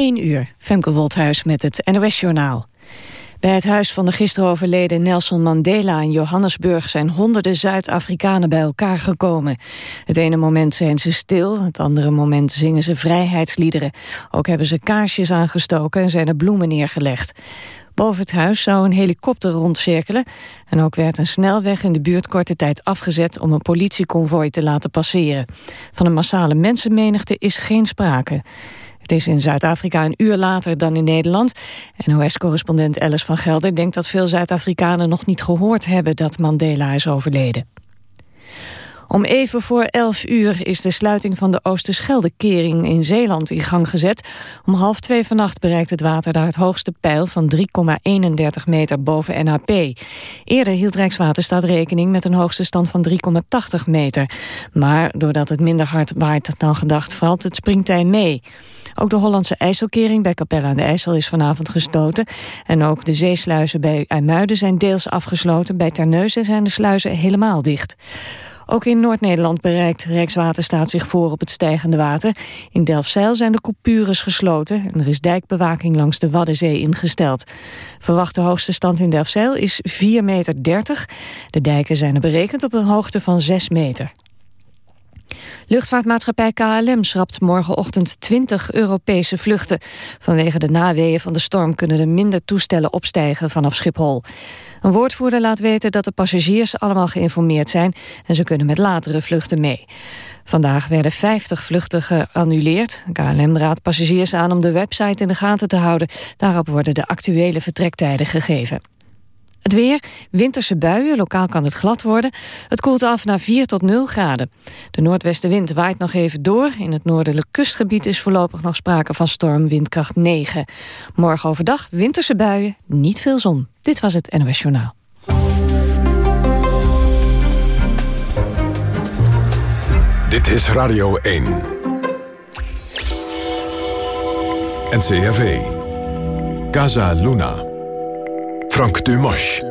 1 uur, Femke Wolthuis met het NOS-journaal. Bij het huis van de gisteren overleden Nelson Mandela in Johannesburg zijn honderden Zuid-Afrikanen bij elkaar gekomen. Het ene moment zijn ze stil, het andere moment zingen ze vrijheidsliederen. Ook hebben ze kaarsjes aangestoken en zijn er bloemen neergelegd. Boven het huis zou een helikopter rondcirkelen... en ook werd een snelweg in de buurt korte tijd afgezet... om een politieconvooi te laten passeren. Van een massale mensenmenigte is geen sprake. Het is in Zuid-Afrika een uur later dan in Nederland. NOS-correspondent Alice van Gelder denkt dat veel Zuid-Afrikanen nog niet gehoord hebben dat Mandela is overleden. Om even voor 11 uur is de sluiting van de Oosterscheldekering in Zeeland in gang gezet. Om half twee vannacht bereikt het water daar het hoogste pijl van 3,31 meter boven NAP. Eerder hield Rijkswaterstaat rekening met een hoogste stand van 3,80 meter. Maar doordat het minder hard waait dan gedacht valt het springtij mee. Ook de Hollandse IJsselkering bij Capella aan de IJssel is vanavond gestoten. En ook de zeesluizen bij IJmuiden zijn deels afgesloten. Bij Terneuzen zijn de sluizen helemaal dicht. Ook in Noord-Nederland bereikt Rijkswaterstaat zich voor op het stijgende water. In Delfzijl zijn de coupures gesloten en er is dijkbewaking langs de Waddenzee ingesteld. Verwachte hoogste stand in Delfzijl is 4,30 meter. De dijken zijn er berekend op een hoogte van 6 meter. Luchtvaartmaatschappij KLM schrapt morgenochtend 20 Europese vluchten. Vanwege de naweeën van de storm kunnen er minder toestellen opstijgen vanaf Schiphol. Een woordvoerder laat weten dat de passagiers allemaal geïnformeerd zijn... en ze kunnen met latere vluchten mee. Vandaag werden 50 vluchten geannuleerd. KLM raadt passagiers aan om de website in de gaten te houden. Daarop worden de actuele vertrektijden gegeven. Het weer, winterse buien, lokaal kan het glad worden. Het koelt af naar 4 tot 0 graden. De noordwestenwind waait nog even door. In het noordelijk kustgebied is voorlopig nog sprake van storm windkracht 9. Morgen overdag winterse buien, niet veel zon. Dit was het NOS Journaal. Dit is Radio 1. NCRV. Casa Luna. Frank Dumas.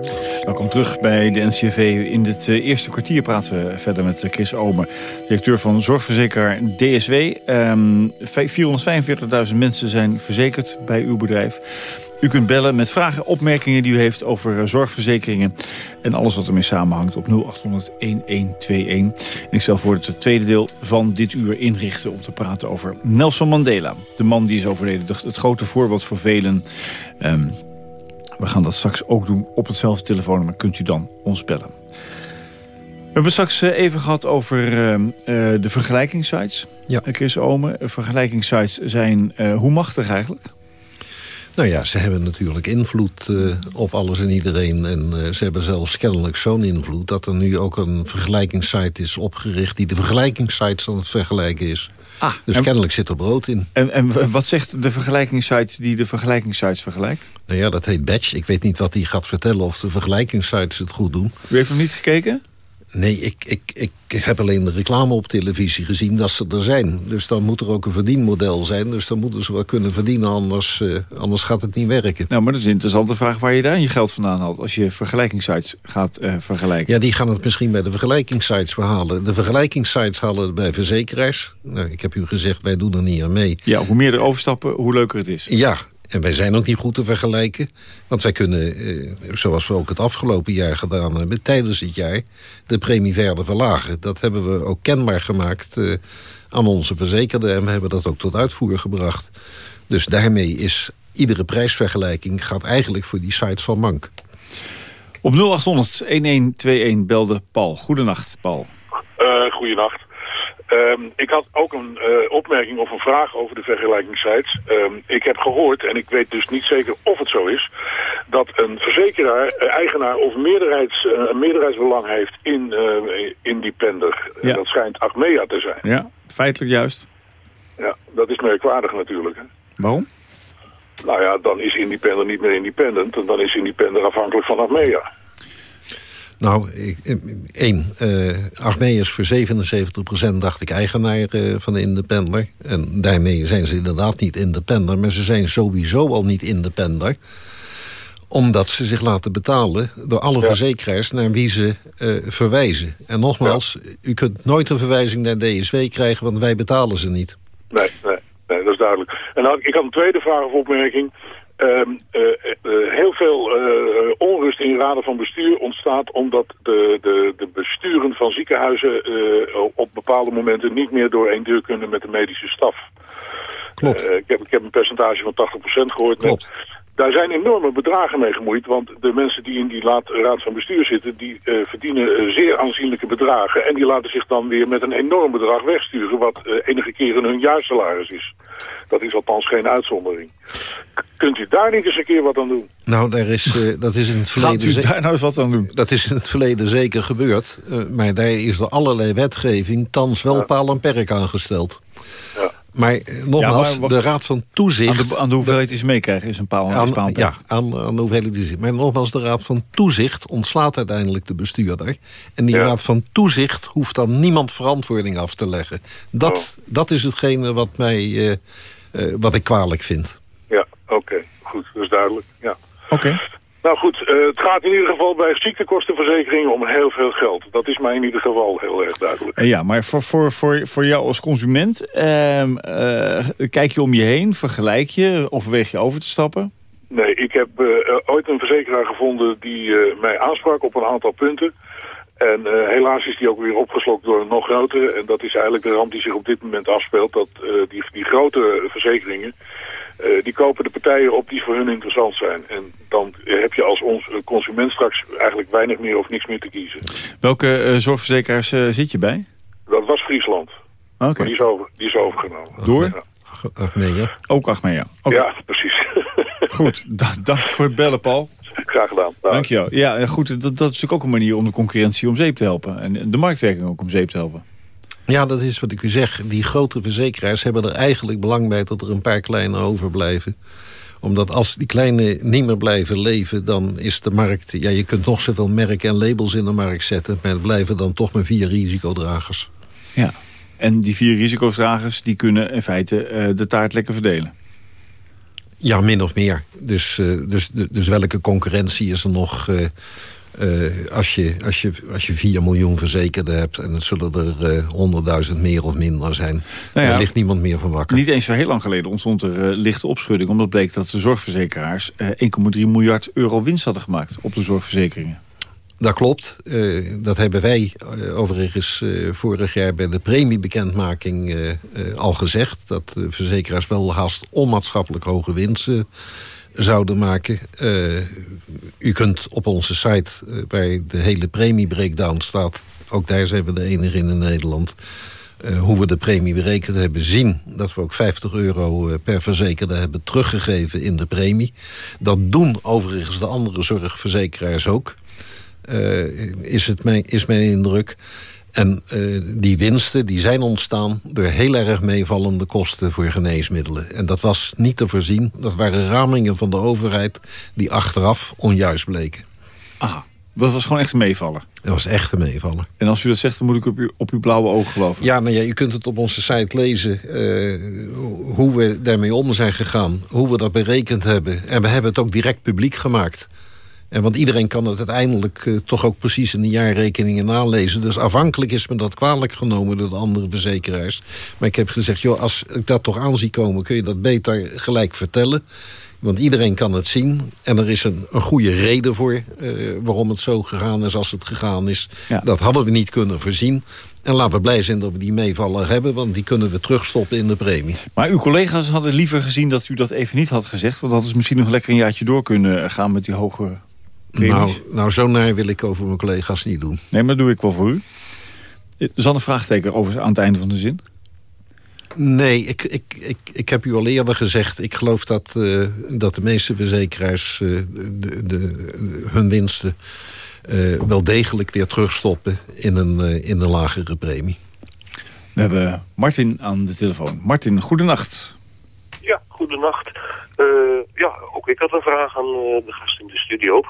Welkom terug bij de NCV. In dit eh, eerste kwartier praten we verder met eh, Chris Omer, directeur van zorgverzekeraar DSW. Um, 445.000 mensen zijn verzekerd bij uw bedrijf. U kunt bellen met vragen, opmerkingen die u heeft over eh, zorgverzekeringen... en alles wat ermee samenhangt op 0800-1121. En ik zal voor het tweede deel van dit uur inrichten om te praten over Nelson Mandela. De man die is overleden, het grote voorbeeld voor velen... Um, we gaan dat straks ook doen op hetzelfde telefoonnummer. Kunt u dan ons bellen. We hebben straks eh, even gehad over uh, de vergelijkingssites. Ja. Chris Omen, vergelijkingssites zijn hoe machtig eigenlijk? Nou ja, ze hebben natuurlijk invloed uh, op alles en iedereen. En uh, ze hebben zelfs kennelijk zo'n invloed... dat er nu ook een vergelijkingssite is opgericht... die de vergelijkingssites aan het vergelijken is. Ah, dus kennelijk zit er brood in. En, en wat zegt de vergelijkingssite die de vergelijkingssites vergelijkt? Nou ja, dat heet Batch. Ik weet niet wat hij gaat vertellen of de vergelijkingssites het goed doen. U heeft hem niet gekeken? Nee, ik, ik, ik heb alleen de reclame op televisie gezien dat ze er zijn. Dus dan moet er ook een verdienmodel zijn. Dus dan moeten ze wel kunnen verdienen, anders, uh, anders gaat het niet werken. Nou, maar dat is een interessante vraag waar je daar je geld vandaan haalt... als je vergelijkingssites gaat uh, vergelijken. Ja, die gaan het misschien bij de vergelijkingssites verhalen. De vergelijkingssites halen het bij verzekeraars. Nou, ik heb u gezegd, wij doen er niet aan mee. Ja, hoe meer er overstappen, hoe leuker het is. Ja, en wij zijn ook niet goed te vergelijken. Want wij kunnen, eh, zoals we ook het afgelopen jaar gedaan hebben... tijdens het jaar de premie verder verlagen. Dat hebben we ook kenbaar gemaakt eh, aan onze verzekerden... en we hebben dat ook tot uitvoer gebracht. Dus daarmee is iedere prijsvergelijking... gaat eigenlijk voor die sites van mank. Op 0800-1121 belde Paul. Goedenacht, Paul. Uh, goedenacht. Um, ik had ook een uh, opmerking of een vraag over de vergelijkingssites. Um, ik heb gehoord, en ik weet dus niet zeker of het zo is... dat een verzekeraar, uh, eigenaar of meerderheids, uh, een meerderheidsbelang heeft in Independer. Ja. Dat schijnt Achmea te zijn. Ja, feitelijk juist. Ja, dat is merkwaardig natuurlijk. Hè? Waarom? Nou ja, dan is Independer niet meer independent... en dan is Independer afhankelijk van Achmea. Nou, één, uh, Achmea is voor 77% dacht ik eigenaar uh, van de Independer. En daarmee zijn ze inderdaad niet independer, maar ze zijn sowieso al niet independer omdat ze zich laten betalen door alle verzekeraars naar wie ze uh, verwijzen. En nogmaals, u kunt nooit een verwijzing naar DSW krijgen, want wij betalen ze niet. Nee, nee, nee dat is duidelijk. En ik had een tweede vraag of opmerking. Eh, heel veel eh, onrust in raden van bestuur ontstaat omdat de, de, de besturen van ziekenhuizen op bepaalde momenten niet meer door één deur kunnen met de medische staf. Klopt. ik, heb, ik heb een percentage van 80% gehoord. Klopt. Daar zijn enorme bedragen mee gemoeid, want de mensen die in die raad van bestuur zitten, die uh, verdienen uh, zeer aanzienlijke bedragen. En die laten zich dan weer met een enorm bedrag wegsturen, wat uh, enige keren hun jaarsalaris is. Dat is althans geen uitzondering. Kunt u daar niet eens een keer wat aan doen? Nou, daar is, dat is in het verleden... Gaat u daar nou eens wat aan doen? Dat is in het verleden zeker gebeurd. maar daar is door allerlei wetgeving thans wel ja. paal en perk aangesteld. Ja. Maar eh, nogmaals, Ja, maar de Raad van Toezicht... Aan de, aan de hoeveelheid die ze meekrijgen is een paal. aan, paal ja, aan, aan de hoeveelheid die zit. Maar nogmaals, de Raad van Toezicht ontslaat uiteindelijk de bestuurder. En die Ja. Raad van Toezicht hoeft dan niemand verantwoording af te leggen. Dat, Oh. dat is hetgene wat, mij, eh, eh, wat ik kwalijk vind. Ja, oké. Goed, dat is duidelijk. Ja. Oké. Nou goed, eh, het gaat in ieder geval bij ziektekostenverzekeringen om heel veel geld. Dat is mij in ieder geval heel erg duidelijk. Eh, Ja, maar voor, voor, voor, voor jou als consument, ehm, eh, kijk je om je heen, vergelijk je, overweeg je over te stappen? Nee, ik heb ooit een verzekeraar gevonden die mij aansprak op een aantal punten. En helaas is die ook weer opgeslokt door een nog grotere. En dat is eigenlijk de ramp die zich op dit moment afspeelt. Dat die, die grote verzekeringen, eh, die kopen de partijen op die voor hun interessant zijn. En dan heb je als ons, eh, consument straks eigenlijk weinig meer of niks meer te kiezen. Welke eh, zorgverzekeraars eh, zit je bij? Dat was Friesland. Oké. Maar die is, over, die is overgenomen. Door? Ja, Ach, nee, ja. Ook Achmea. Oké, ja precies. goed. Da- dank voor het bellen, Paul. Graag gedaan. Dag. Dankjewel. Ja, goed, dat, dat is natuurlijk ook een manier om de concurrentie om zeep te helpen. En de marktwerking ook om zeep te helpen. Ja, dat is wat ik u zeg. Die grote verzekeraars hebben er eigenlijk belang bij... dat er een paar kleine overblijven. Omdat als die kleine niet meer blijven leven... dan is de markt... Ja, je kunt nog zoveel merken en labels in de markt zetten... maar het blijven dan toch maar vier risicodragers. Ja. En die vier risicodragers die kunnen in feite eh, de taart lekker verdelen. Ja, min of meer. Dus, eh, dus, dus welke concurrentie is er nog... eh, eh, als, je, als, je, als je 4 miljoen verzekerden hebt... en het zullen er eh 100.000 meer of minder zijn... Nou ja, daar ligt niemand meer van wakker. Niet eens zo heel lang geleden ontstond er eh, lichte opschudding... omdat bleek dat de zorgverzekeraars eh, 1,3 miljard euro winst hadden gemaakt... op de zorgverzekeringen. Dat klopt. Dat hebben wij overigens vorig jaar bij de premiebekendmaking al gezegd. Dat de verzekeraars wel haast onmaatschappelijk hoge winsten zouden maken. Eh, u kunt op onze site, eh, waar de hele premiebreakdown staat... ook daar zijn we de enige in Nederland... eh, hoe we de premie berekend hebben, zien dat we ook 50 euro per verzekerde hebben teruggegeven in de premie. Dat doen overigens de andere zorgverzekeraars ook is, het mijn, is mijn indruk. En eh, die winsten die zijn ontstaan door heel erg meevallende kosten voor geneesmiddelen. En dat was niet te voorzien. Dat waren ramingen van de overheid die achteraf onjuist bleken. Ah, dat was gewoon echt een meevaller. Dat was echt een meevaller. En als u dat zegt, dan moet ik op, uw, op uw blauwe ogen geloven. Ja, nou ja, u kunt het op onze site lezen eh, hoe we daarmee om zijn gegaan. Hoe we dat berekend hebben. En we hebben het ook direct publiek gemaakt. En want iedereen kan het uiteindelijk eh, toch ook precies in de jaarrekeningen nalezen. Dus afhankelijk is me dat kwalijk genomen door de andere verzekeraars. Maar ik heb gezegd, joh, als ik dat toch aan zie komen... kun je dat beter gelijk vertellen. Want iedereen kan het zien. En er is een, een goede reden voor eh, waarom het zo gegaan is als het gegaan is. Ja. Dat hadden we niet kunnen voorzien. En laten we blij zijn dat we die meevaller hebben... want die kunnen we terugstoppen in de premie. Maar uw collega's hadden liever gezien dat u dat even niet had gezegd. Want hadden ze misschien nog lekker een jaartje door kunnen gaan met die hoge premies. Nou, nou, zo naar wil ik over mijn collega's niet doen. Nee, maar dat doe ik wel voor u. Er zat een vraagteken over aan het einde van de zin. Nee, ik, ik, ik, ik heb u al eerder gezegd... ik geloof dat, eh, dat de meeste verzekeraars eh, de, de, hun winsten... eh, wel degelijk weer terugstoppen in een, eh, in een lagere premie. We hebben Martin aan de telefoon. Martin, goedenacht. Ja, goedenacht. Eh ja, ook ik had een vraag aan eh, de gast in de studio.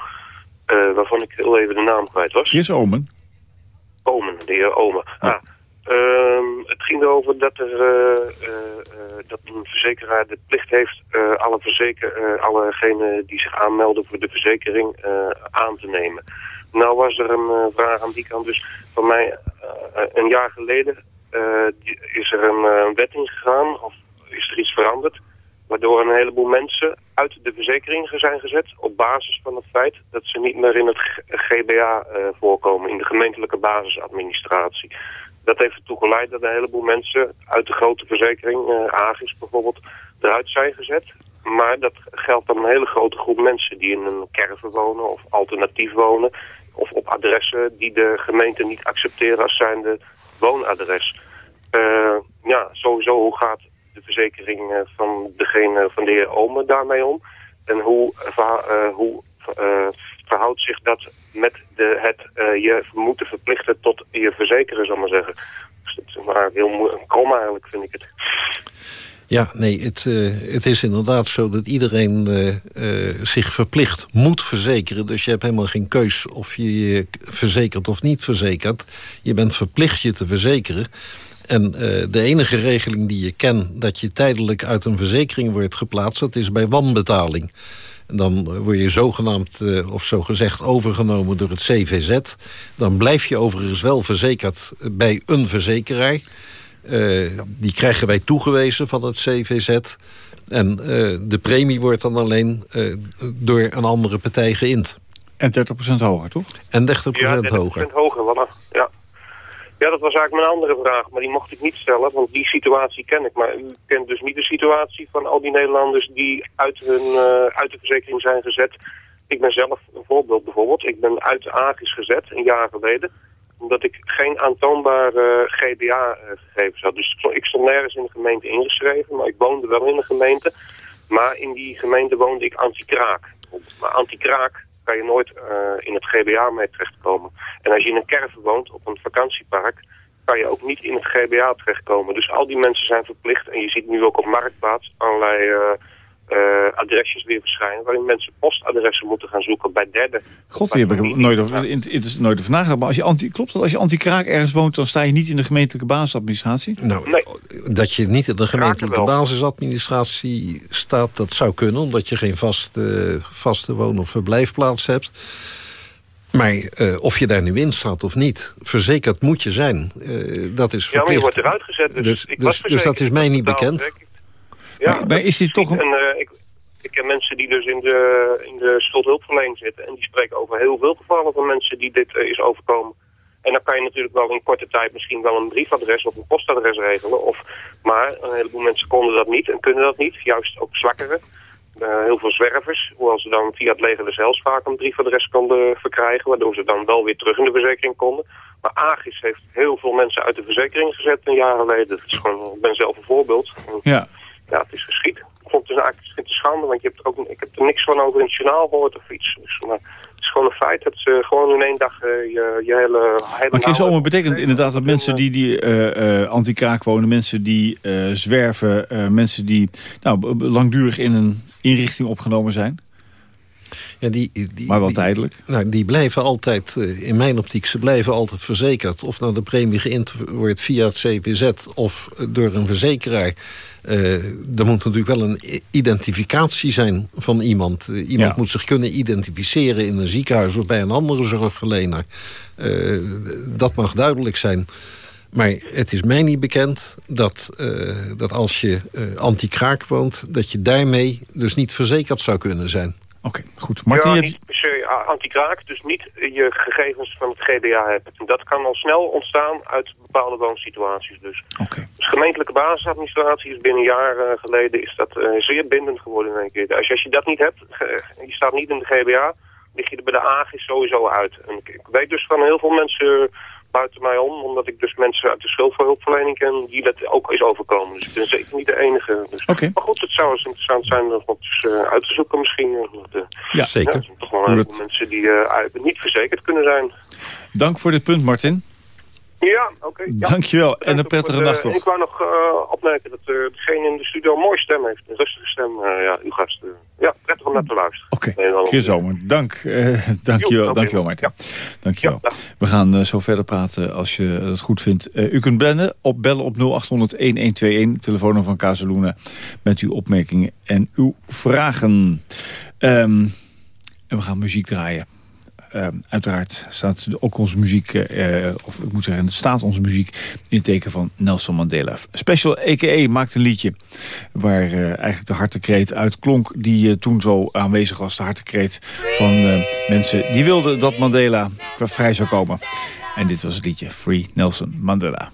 Eh, waarvan ik heel even de naam kwijt was. Chris Omen. Omen, de heer Omen. Ah, ehm, het ging erover dat, er, eh, eh, dat een verzekeraar de plicht heeft... alle verzeker, allegenen die zich aanmelden voor de verzekering aan te nemen. Nou was er een vraag aan die kant. Dus van mij, een jaar geleden is er een wet ingegaan... of is er iets veranderd. Waardoor een heleboel mensen uit de verzekering zijn gezet op basis van het feit dat ze niet meer in het GBA uh, voorkomen, in de gemeentelijke basisadministratie. Dat heeft ertoe geleid dat een heleboel mensen uit de grote verzekering, uh, Agis bijvoorbeeld, eruit zijn gezet. Maar dat geldt dan een hele grote groep mensen die in een caravan wonen of alternatief wonen. Of op adressen die de gemeente niet accepteren als zijnde woonadres. Uh, ja, sowieso hoe gaat de verzekering uh, van degene van de heer Omen daarmee om? En hoe, uh, hoe verhoudt zich dat met de, het je moeten verplichten tot je verzekeren, zal maar zeggen. Dus maar heel krom eigenlijk, vind ik het. Ja, nee, het, het is inderdaad zo dat iedereen zich verplicht moet verzekeren. Dus je hebt helemaal geen keus of je je verzekert of niet verzekert. Je bent verplicht je te verzekeren. En de enige regeling die je kent dat je tijdelijk uit een verzekering wordt geplaatst... dat is bij wanbetaling. En dan word je zogenaamd of zo gezegd overgenomen door het CVZ. Dan blijf je overigens wel verzekerd bij een verzekeraar... Uh, die krijgen wij toegewezen van het CVZ. En uh, de premie wordt dan alleen uh, door een andere partij geïnd. En 30% hoger, toch? En 30%, ja, 30% hoger. hoger, voilà. Ja. Ja, dat was eigenlijk mijn andere vraag. Maar die mocht ik niet stellen, want die situatie ken ik. Maar u kent dus niet de situatie van al die Nederlanders... die uit, hun, uit de verzekering zijn gezet. Ik ben zelf een voorbeeld bijvoorbeeld. Ik ben uit AGIS gezet, een jaar geleden omdat ik geen aantoonbare GBA-gegevens had. Dus ik stond nergens in de gemeente ingeschreven, maar ik woonde wel in de gemeente. Maar in die gemeente woonde ik anti-kraak. Maar anti-kraak kan je nooit uh, in het GBA mee terechtkomen. En als je in een caravan woont op een vakantiepark, kan je ook niet in het GBA terechtkomen. Dus al die mensen zijn verplicht. En je ziet nu ook op Marktplaats allerlei... Uh, uh, adresjes weer verschijnen... waarin mensen postadressen moeten gaan zoeken bij derden. God, die heb ik nooit over, het is nooit over nagedacht. Maar als je anti, klopt dat als je anti-kraak ergens woont... dan sta je niet in de gemeentelijke basisadministratie? Nou, nee. dat je niet in de gemeentelijke basisadministratie staat... dat zou kunnen, omdat je geen vaste, vaste woon- of verblijfplaats hebt... Maar uh, of je daar nu in staat of niet, verzekerd moet je zijn. Uh, dat is verplicht. Ja, maar je wordt eruit gezet. Dus, dus, ik dus, was dus dat is mij niet bekend. Ja, maar, maar is dit toch een... En, uh, ik, ik ken mensen die dus in de, in de schuldhulpverlening zitten... en die spreken over heel veel gevallen van mensen die dit uh, is overkomen. En dan kan je natuurlijk wel in korte tijd misschien wel een briefadres of een postadres regelen. Of, maar een heleboel mensen konden dat niet en kunnen dat niet. Juist ook zwakkeren. Uh, heel veel zwervers, hoewel ze dan via het leger Hels vaak een briefadres konden verkrijgen... waardoor ze dan wel weer terug in de verzekering konden. Maar Agis heeft heel veel mensen uit de verzekering gezet een jaar geleden. Dat is gewoon, ik ben zelf een voorbeeld. Ja ja, het is geschied. Ik vond het dus eigenlijk schande, want je hebt ook, ik heb er niks van over in het journaal gehoord of iets. Dus, maar het is gewoon een feit dat ze gewoon in één dag uh, je, je hele... hele maar Chris Omer betekent inderdaad dat mensen die, die uh, anti-kraak wonen, mensen die zwerven, mensen die nou, langdurig in een inrichting opgenomen zijn? Ja, die, die, maar wel die, tijdelijk? Nou, die blijven altijd, in mijn optiek, ze blijven altijd verzekerd. Of nou de premie geïnd wordt via het CVZ of door een verzekeraar. Uh, er moet natuurlijk wel een identificatie zijn van iemand. Uh, iemand ja. moet zich kunnen identificeren in een ziekenhuis of bij een andere zorgverlener. Uh, dat mag duidelijk zijn. Maar het is mij niet bekend dat, dat als je anti-kraak woont... dat je daarmee dus niet verzekerd zou kunnen zijn. Oké, okay, goed. Martin, ja, niet per anti-kraak, dus niet je gegevens van het GBA hebben. Dat kan al snel ontstaan uit bepaalde woonsituaties dus. Okay. Dus gemeentelijke basisadministratie is binnen een jaar uh, geleden is dat uh, zeer bindend geworden in één keer. Als je, als je dat niet hebt, je staat niet in de GBA, lig je er bij de AGIS sowieso uit. En ik weet dus van heel veel mensen buiten mij om, omdat ik dus mensen uit de schuldhulpverlening ken die dat ook is overkomen. Dus ik ben zeker niet de enige. Dus. Okay. Maar goed, het zou eens interessant zijn om dat uh, uit te zoeken misschien. De, ja, zeker. Ja, er zijn toch wel heel veel mensen die uh, niet verzekerd kunnen zijn. Dank voor dit punt, Martin. Ja, oké. Okay, ja. Dankjewel en een prettige de, nacht toch. Ik wou nog opmerken dat degene in de studio een mooie stem heeft. Een rustige stem. Ja, uw gast. Ja, prettig om naar te luisteren. Oké, okay. Chris Omer. Dank. dankjewel, jo, dankjewel Martin. Ja. Dankjewel. Ja, We gaan zo verder praten als je het goed vindt. u kunt bellen op, bellen op 0800-1121, telefoon van Casaluna, met uw opmerkingen en uw vragen. Um, en we gaan muziek draaien. Uh, uiteraard staat ook onze muziek, uh, of ik moet zeggen, staat onze muziek in het teken van Nelson Mandela. Special A.K.A. maakt een liedje waar eigenlijk de hartekreet uitklonk, die toen zo aanwezig was, de hartekreet van mensen die wilden dat Mandela vrij zou komen. En dit was het liedje Free Nelson Mandela.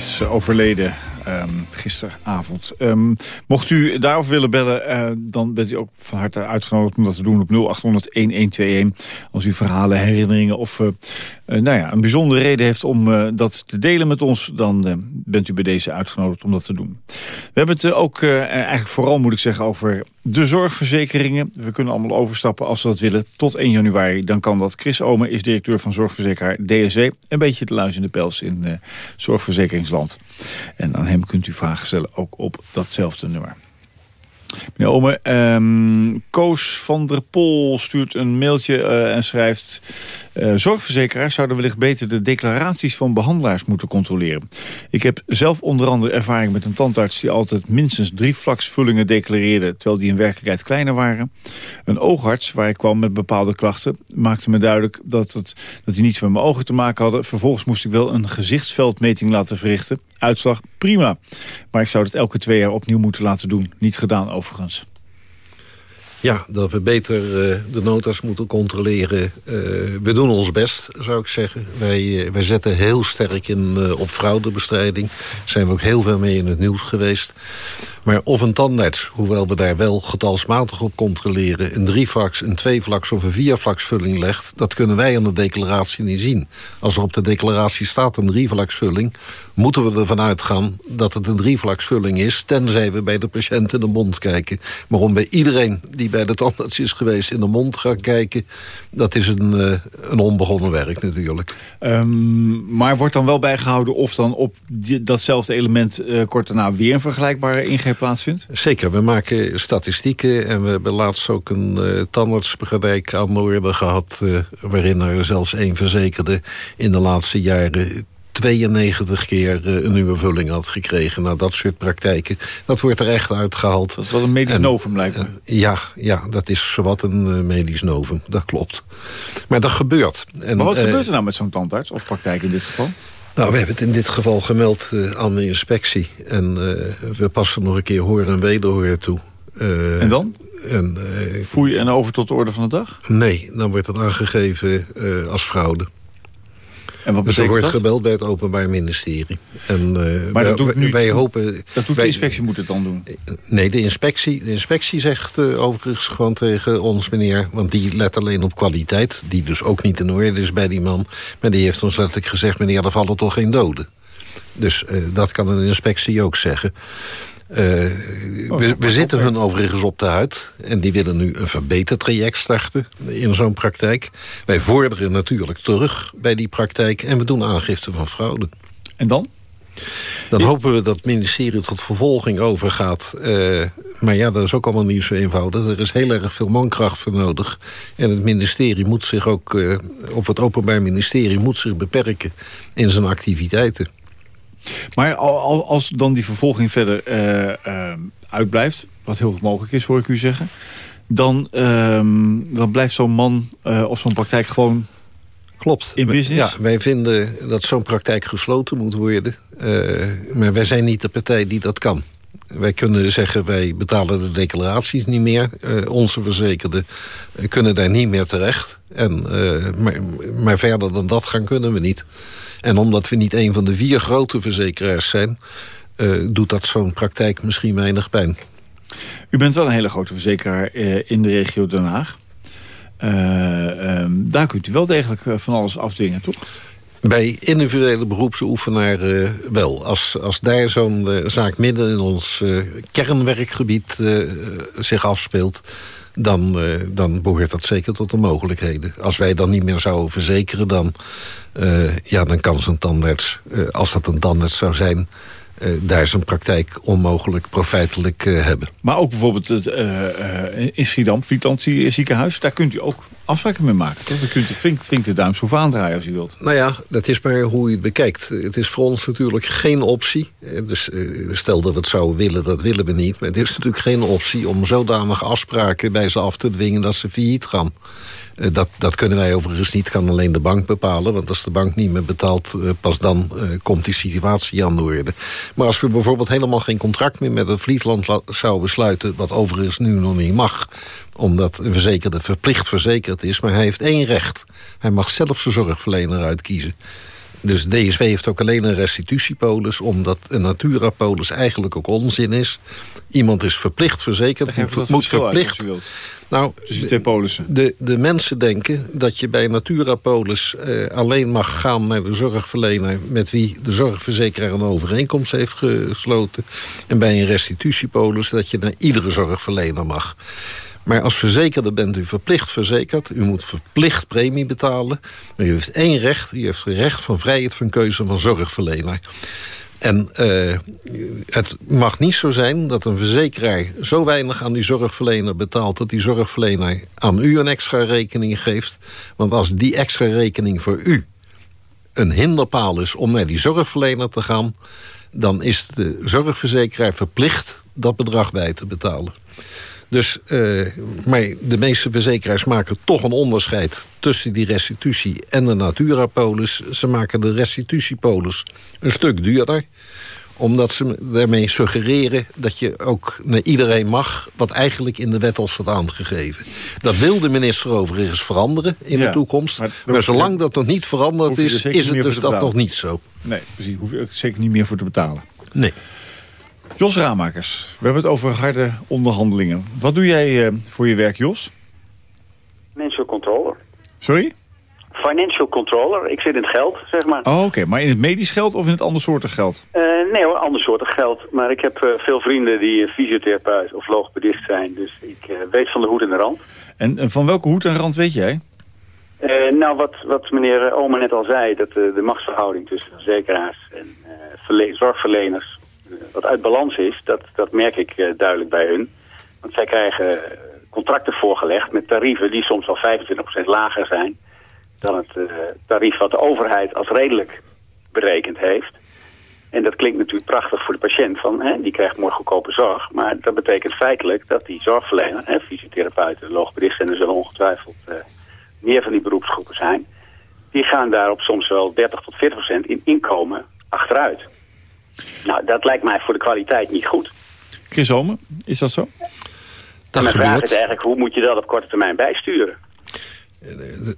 Is overleden ehm, gisteravond. Ehm, mocht u daarover willen bellen, uh, dan bent u ook van harte uitgenodigd om dat te doen op 0800-1121. Als u verhalen, herinneringen of uh, nou ja, een bijzondere reden heeft om dat te delen met ons... dan bent u bij deze uitgenodigd om dat te doen. We hebben het ook eigenlijk vooral, moet ik zeggen, over de zorgverzekeringen. We kunnen allemaal overstappen als we dat willen tot 1 januari. Dan kan dat. Chris Omer is directeur van zorgverzekeraar DSW. Een beetje de luis in de pels in zorgverzekeringsland. En aan hem kunt u vragen stellen ook op datzelfde nummer. Meneer Ome, um, Koos van der Pol stuurt een mailtje uh, en schrijft... Uh, zorgverzekeraars zouden wellicht beter de declaraties van behandelaars moeten controleren. Ik heb zelf onder andere ervaring met een tandarts... die altijd minstens drie vlaksvullingen declareerde... terwijl die in werkelijkheid kleiner waren. Een oogarts, waar ik kwam met bepaalde klachten... maakte me duidelijk dat, het, dat die niets met mijn ogen te maken hadden. Vervolgens moest ik wel een gezichtsveldmeting laten verrichten. Uitslag prima. Maar ik zou het elke twee jaar opnieuw moeten laten doen. Niet gedaan overigens. Ja, dat we beter uh, de notas moeten controleren. Uh, we doen ons best, zou ik zeggen. Wij, uh, wij zetten heel sterk in op fraudebestrijding. Daar zijn we ook heel veel mee in het nieuws geweest. Maar of een tandarts, hoewel we daar wel getalsmatig op controleren... een drievlaks, een tweevlaks of een viervlaksvulling legt... dat kunnen wij aan de declaratie niet zien. Als er op de declaratie staat een drievlaksvulling... moeten we ervan uitgaan dat het een drievlaksvulling is... tenzij we bij de patiënt in de mond kijken. Maar om bij iedereen die bij de tandarts is geweest in de mond gaan kijken... dat is een, uh, een onbegonnen werk natuurlijk. Um, maar wordt dan wel bijgehouden of dan op datzelfde element... Uh, kort daarna weer een vergelijkbare plaatsvindt? Zeker, we maken statistieken en we hebben laatst ook een uh, tandartspraktijk aan de orde gehad... Uh, waarin er zelfs één verzekerde in de laatste jaren 92 keer uh, een nieuwe vulling had gekregen. Nou, dat soort praktijken, dat wordt er echt uitgehaald. Dat is wel een medisch en, novum, lijkt me. ja, ja, dat is zowat een medisch novum, dat klopt. Maar dat gebeurt. En, maar wat gebeurt er nou met zo'n tandarts of praktijk in dit geval? Nou, we hebben het in dit geval gemeld uh, aan de inspectie. En uh, we passen nog een keer horen en wederhoor toe. Uh, en dan? En, Voer je en over tot de orde van de dag? Nee, dan wordt het aangegeven als fraude. En wat dus betekent er wordt dat? gebeld bij het Openbaar Ministerie. En, uh, maar dat doet wij, nu, wij hopen, dat doet wij, de inspectie moet het dan doen? Nee, de inspectie, de inspectie zegt uh, overigens gewoon tegen ons meneer... want die let alleen op kwaliteit, die dus ook niet in orde is bij die man... maar die heeft ons letterlijk gezegd... meneer, er vallen toch geen doden. Dus uh, dat kan een inspectie ook zeggen. Uh, oh, we, we zitten hun overigens op de huid. En die willen nu een verbeterd traject starten in zo'n praktijk. Wij vorderen natuurlijk terug bij die praktijk. En we doen aangifte van fraude. En dan? Dan hopen we dat het ministerie tot vervolging overgaat. Uh, maar ja, dat is ook allemaal niet zo eenvoudig. Er is heel erg veel mankracht voor nodig. En het ministerie moet zich ook... Uh, of het openbaar ministerie moet zich beperken in zijn activiteiten. Maar als dan die vervolging verder uh, uh, uitblijft... wat heel goed mogelijk is, hoor ik u zeggen... dan, uh, dan blijft zo'n man uh, of zo'n praktijk gewoon Klopt. in business? Ja, wij vinden dat zo'n praktijk gesloten moet worden. Uh, maar wij zijn niet de partij die dat kan. Wij kunnen zeggen, wij betalen de declaraties niet meer. Uh, onze verzekerden kunnen daar niet meer terecht. En, maar, maar verder dan dat gaan kunnen we niet. En omdat we niet een van de vier grote verzekeraars zijn... Uh, doet dat zo'n praktijk misschien weinig pijn. U bent wel een hele grote verzekeraar uh, in de regio Den Haag. Uh, um, daar kunt u wel degelijk van alles afdwingen, toch? Bij individuele beroepsoefenaren wel. Als, als daar zo'n zaak midden in ons kernwerkgebied zich afspeelt dan, uh, dan behoort dat zeker tot de mogelijkheden. Als wij dan niet meer zouden verzekeren, dan, uh, ja, dan kan zo'n tandarts, uh, als dat een tandarts zou zijn... daar zijn praktijk onmogelijk profijtelijk hebben. Maar ook bijvoorbeeld het, in Schiedam, ziekenhuis... daar kunt u ook afspraken mee maken. Toch? Dan kunt u flink, flink de duimschroef aandraaien als u wilt. Nou ja, dat is maar hoe je het bekijkt. Het is voor ons natuurlijk geen optie. Dus stel dat we het zouden willen, dat willen we niet. Maar het is natuurlijk geen optie om zodanige afspraken bij ze af te dwingen... dat ze failliet gaan. Dat, dat kunnen wij overigens niet, kan alleen de bank bepalen. Want als de bank niet meer betaalt, pas dan uh, komt die situatie aan de orde. Maar als we bijvoorbeeld helemaal geen contract meer met het Vlietland zouden sluiten... wat overigens nu nog niet mag, omdat een verzekerde verplicht verzekerd is... maar hij heeft één recht. Hij mag zelf zijn zorgverlener uitkiezen. Dus DSW heeft ook alleen een restitutiepolis... omdat een Naturapolis eigenlijk ook onzin is. Iemand is verplicht verzekerd, moet, moet verplicht... Nou, tussen twee polissen. De, de mensen denken dat je bij Naturapolis uh, alleen mag gaan naar de zorgverlener... met wie de zorgverzekeraar een overeenkomst heeft gesloten. En bij een restitutiepolis dat je naar iedere zorgverlener mag. Maar als verzekerde bent u verplicht verzekerd. U moet verplicht premie betalen. Maar u heeft één recht. U heeft recht van vrijheid van keuze van zorgverlener. En uh, het mag niet zo zijn dat een verzekeraar zo weinig aan die zorgverlener betaalt... dat die zorgverlener aan u een extra rekening geeft. Want als die extra rekening voor u een hinderpaal is om naar die zorgverlener te gaan... dan is de zorgverzekeraar verplicht dat bedrag bij te betalen. Dus, uh, maar de meeste verzekeraars maken toch een onderscheid... tussen die restitutie en de Naturapolis. Ze maken de restitutiepolis een stuk duurder omdat ze daarmee suggereren dat je ook naar iedereen mag... wat eigenlijk in de wet al staat aangegeven. Dat wil de minister overigens veranderen in de toekomst. Maar, zolang dat nog niet veranderd is, is het dus dat nog niet zo. Nee, precies. Hoef je er zeker niet meer voor te betalen. Nee. Jos Ramakers, we hebben het over harde onderhandelingen. Wat doe jij uh, voor je werk, Jos? Financial controller. Sorry? Financial controller. Ik zit in het geld, zeg maar. Oh, oké. Maar in het medisch geld of in het andersoortig geld? Uh, nee hoor, andersoortig geld. Maar ik heb uh, veel vrienden die fysiotherapeut of logopedist zijn. Dus ik weet van de hoed en de rand. En, en, van welke hoed en rand weet jij? nou, wat, wat meneer Oma net al zei, dat de machtsverhouding tussen verzekeraars en zorgverleners wat uit balans is, dat, dat merk ik uh, duidelijk bij hun. Want zij krijgen contracten voorgelegd met tarieven die soms al 25% lager zijn dan het uh, tarief wat de overheid als redelijk berekend heeft. En dat klinkt natuurlijk prachtig voor de patiënt, van, hè, die krijgt mooi goedkope zorg. Maar dat betekent feitelijk dat die zorgverlener, hè, fysiotherapeuten, logopedisten... en er zullen ongetwijfeld meer van die beroepsgroepen zijn... die gaan daarop soms wel 30 tot 40 procent in inkomen achteruit. Nou, dat lijkt mij voor de kwaliteit niet goed. Chris Omen, is dat zo? Dat mijn vraag is eigenlijk, hoe moet je dat op korte termijn bijsturen?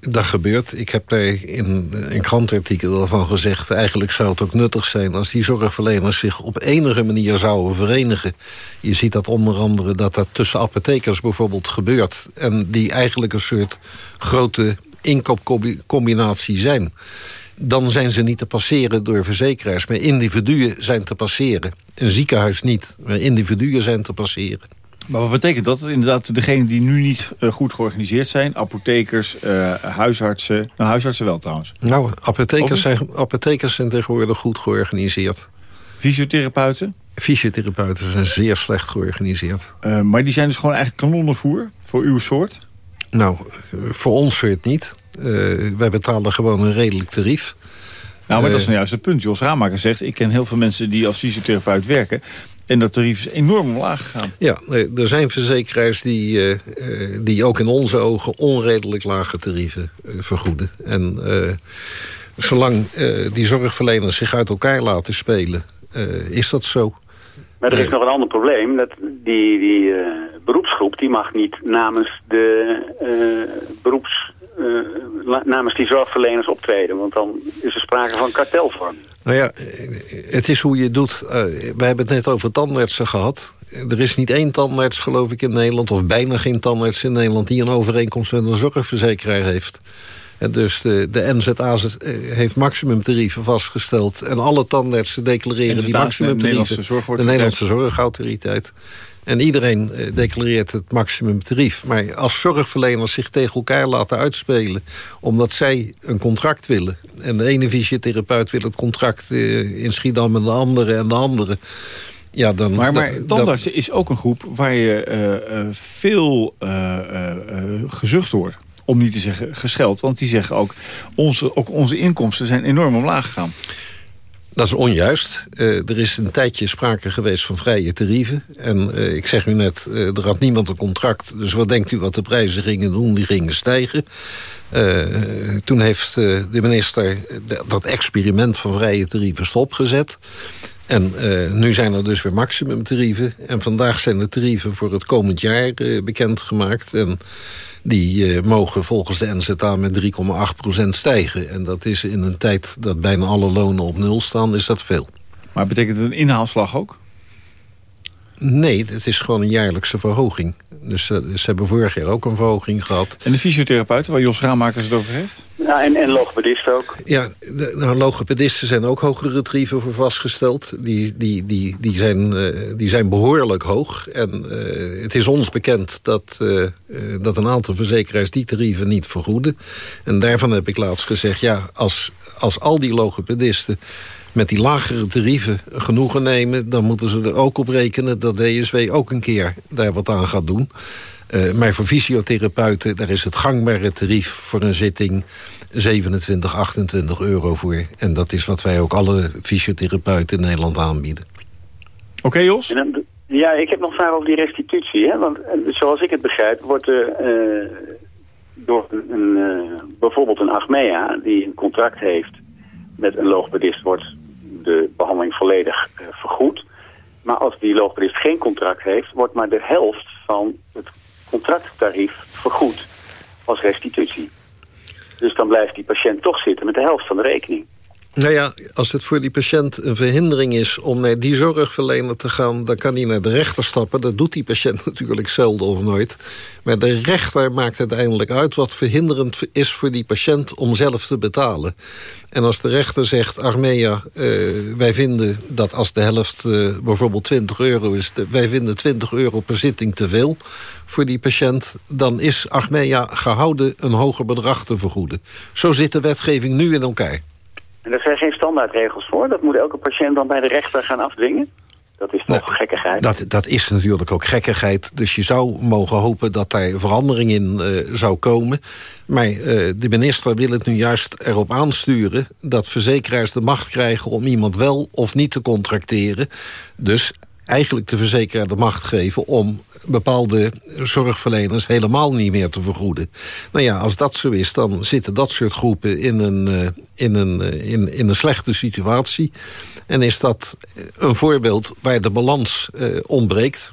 Dat gebeurt. Ik heb daar in een krantartikel van gezegd... eigenlijk zou het ook nuttig zijn als die zorgverleners zich op enige manier zouden verenigen. Je ziet dat onder andere dat dat tussen apothekers bijvoorbeeld gebeurt. En die eigenlijk een soort grote inkoopcombinatie zijn dan zijn ze niet te passeren door verzekeraars. Maar individuen zijn te passeren. Een ziekenhuis niet, maar individuen zijn te passeren. Maar wat betekent dat? Inderdaad, degenen die nu niet uh, goed georganiseerd zijn... apothekers, uh, huisartsen... Nou, huisartsen wel trouwens. Nou, apothekers zijn, apothekers zijn tegenwoordig goed georganiseerd. Fysiotherapeuten? Fysiotherapeuten zijn zeer slecht georganiseerd. Uh, maar die zijn dus gewoon eigenlijk kanonnenvoer voor uw soort? Nou, voor ons soort niet. Uh, wij betalen gewoon een redelijk tarief. Nou, maar dat is nou juist het punt. Jos Ramaker zegt, ik ken heel veel mensen die als fysiotherapeut werken... En dat tarief is enorm omlaag gegaan. Ja, er zijn verzekeraars die, uh, die ook in onze ogen onredelijk lage tarieven uh, vergoeden. En zolang die zorgverleners zich uit elkaar laten spelen, is dat zo. Maar er is nog een ander probleem. Dat die die beroepsgroep die mag niet namens de beroeps namens die zorgverleners optreden. Want dan is er sprake van kartelvorming. Nou ja, het is hoe je het doet. Uh, we hebben het net over tandartsen gehad. Er is niet één tandarts, geloof ik, in Nederland... of bijna geen tandarts in Nederland... die een overeenkomst met een zorgverzekeraar heeft. En dus de, de NZA eh, heeft maximumtarieven vastgesteld... en alle tandartsen declareren die maximumtarieven. De Nederlandse Zorgautoriteit. En iedereen eh, declareert het maximum tarief. Maar als zorgverleners zich tegen elkaar laten uitspelen... omdat zij een contract willen... en de ene fysiotherapeut wil het contract uh, in Schiedam en de andere en de andere... Ja, dan, maar maar tandartsen is ook een groep waar je uh, veel gezucht hoort. Om niet te zeggen gescheld. Want die zeggen ook, onze, ook onze inkomsten zijn enorm omlaag gegaan. Dat is onjuist. Uh, er is een tijdje sprake geweest van vrije tarieven. En uh, ik zeg u net, uh, er had niemand een contract. Dus wat denkt u wat de prijzen gingen doen? Die gingen stijgen. toen heeft de minister dat experiment van vrije tarieven stopgezet. En nu zijn er dus weer maximumtarieven. En vandaag zijn de tarieven voor het komend jaar bekendgemaakt. En die mogen volgens de NZA met 3,8% stijgen. En dat is in een tijd dat bijna alle lonen op nul staan, is dat veel. Maar betekent het een inhaalslag ook? Nee, het is gewoon een jaarlijkse verhoging. Dus uh, ze hebben vorig jaar ook een verhoging gehad. En de fysiotherapeuten, waar Jos Raamakers het over heeft? Ja, en, en logopedisten ook. Ja, de, nou, logopedisten zijn ook hogere tarieven voor vastgesteld. Die, die, die, die, zijn, uh, die zijn behoorlijk hoog. En uh, het is ons bekend dat, dat een aantal verzekeraars die tarieven niet vergoeden. En daarvan heb ik laatst gezegd, ja, als, als al die logopedisten met die lagere tarieven genoegen nemen... dan moeten ze er ook op rekenen dat DSW ook een keer daar wat aan gaat doen. Uh, maar voor fysiotherapeuten, daar is het gangbare tarief voor een zitting... 27, 28 euro voor. En dat is wat wij ook alle fysiotherapeuten in Nederland aanbieden. Oké, Jos? Ja, ik heb nog een vraag over die restitutie. Hè? Want eh, zoals ik het begrijp, wordt er uh, door een, uh, bijvoorbeeld een Achmea... die een contract heeft met een logopedist... wordt de behandeling volledig uh, vergoed. Maar als die logopedist geen contract heeft, wordt maar de helft van het contracttarief vergoed als restitutie. Dus dan blijft die patiënt toch zitten met de helft van de rekening. Nou ja, als het voor die patiënt een verhindering is om naar die zorgverlener te gaan... dan kan hij naar de rechter stappen. Dat doet die patiënt natuurlijk zelden of nooit. Maar de rechter maakt uiteindelijk uit wat verhinderend is voor die patiënt om zelf te betalen. En als de rechter zegt, Armea, uh, wij vinden dat als de helft uh, bijvoorbeeld 20 euro is... Wij vinden 20 euro per zitting te veel voor die patiënt... dan is Armea gehouden een hoger bedrag te vergoeden. Zo zit de wetgeving nu in elkaar. En er zijn geen standaardregels voor? Dat moet elke patiënt dan bij de rechter gaan afdwingen? Dat is toch nou, gekkigheid? Dat, dat is natuurlijk ook gekkigheid. Dus je zou mogen hopen dat daar verandering in uh, zou komen. Maar uh, de minister wil het nu juist erop aansturen... dat verzekeraars de macht krijgen om iemand wel of niet te contracteren. Dus eigenlijk de verzekeraar de macht geven om bepaalde zorgverleners helemaal niet meer te vergoeden. Nou ja, als dat zo is, dan zitten dat soort groepen in een, uh, in een, uh, in, in een slechte situatie. En is dat een voorbeeld waar de balans uh, ontbreekt.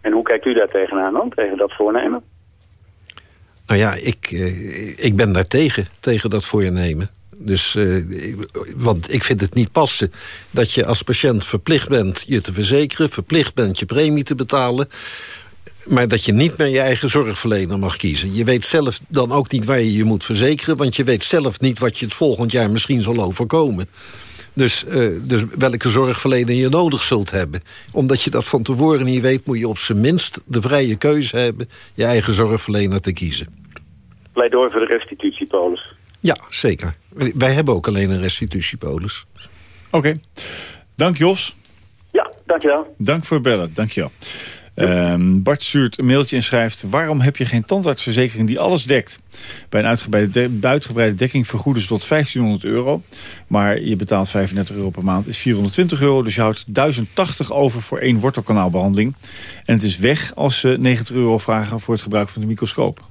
En hoe kijkt u daar tegenaan dan, tegen dat voornemen? Nou ja, ik, ik ben daar tegen, tegen dat voornemen. Dus, uh, want ik vind het niet passen dat je als patiënt verplicht bent je te verzekeren... verplicht bent je premie te betalen... maar dat je niet meer je eigen zorgverlener mag kiezen. Je weet zelf dan ook niet waar je je moet verzekeren... want je weet zelf niet wat je het volgend jaar misschien zal overkomen. Dus, uh, dus welke zorgverlener je nodig zult hebben. Omdat je dat van tevoren niet weet... moet je op zijn minst de vrije keuze hebben... je eigen zorgverlener te kiezen. Pleidooi voor de restitutiepolis. Ja, zeker. Wij hebben ook alleen een restitutiepolis. Oké. Okay. Dank Jos. Ja, dankjewel. Dank voor het bellen, dankjewel. Um, Bart stuurt een mailtje en schrijft... waarom heb je geen tandartsverzekering die alles dekt? Bij een uitgebreide, de, uitgebreide dekking vergoeden ze tot 1500 euro. Maar je betaalt 35 euro per maand, is 420 euro. Dus je houdt 1080 over voor één wortelkanaalbehandeling. En het is weg als ze 90 euro vragen voor het gebruik van de microscoop.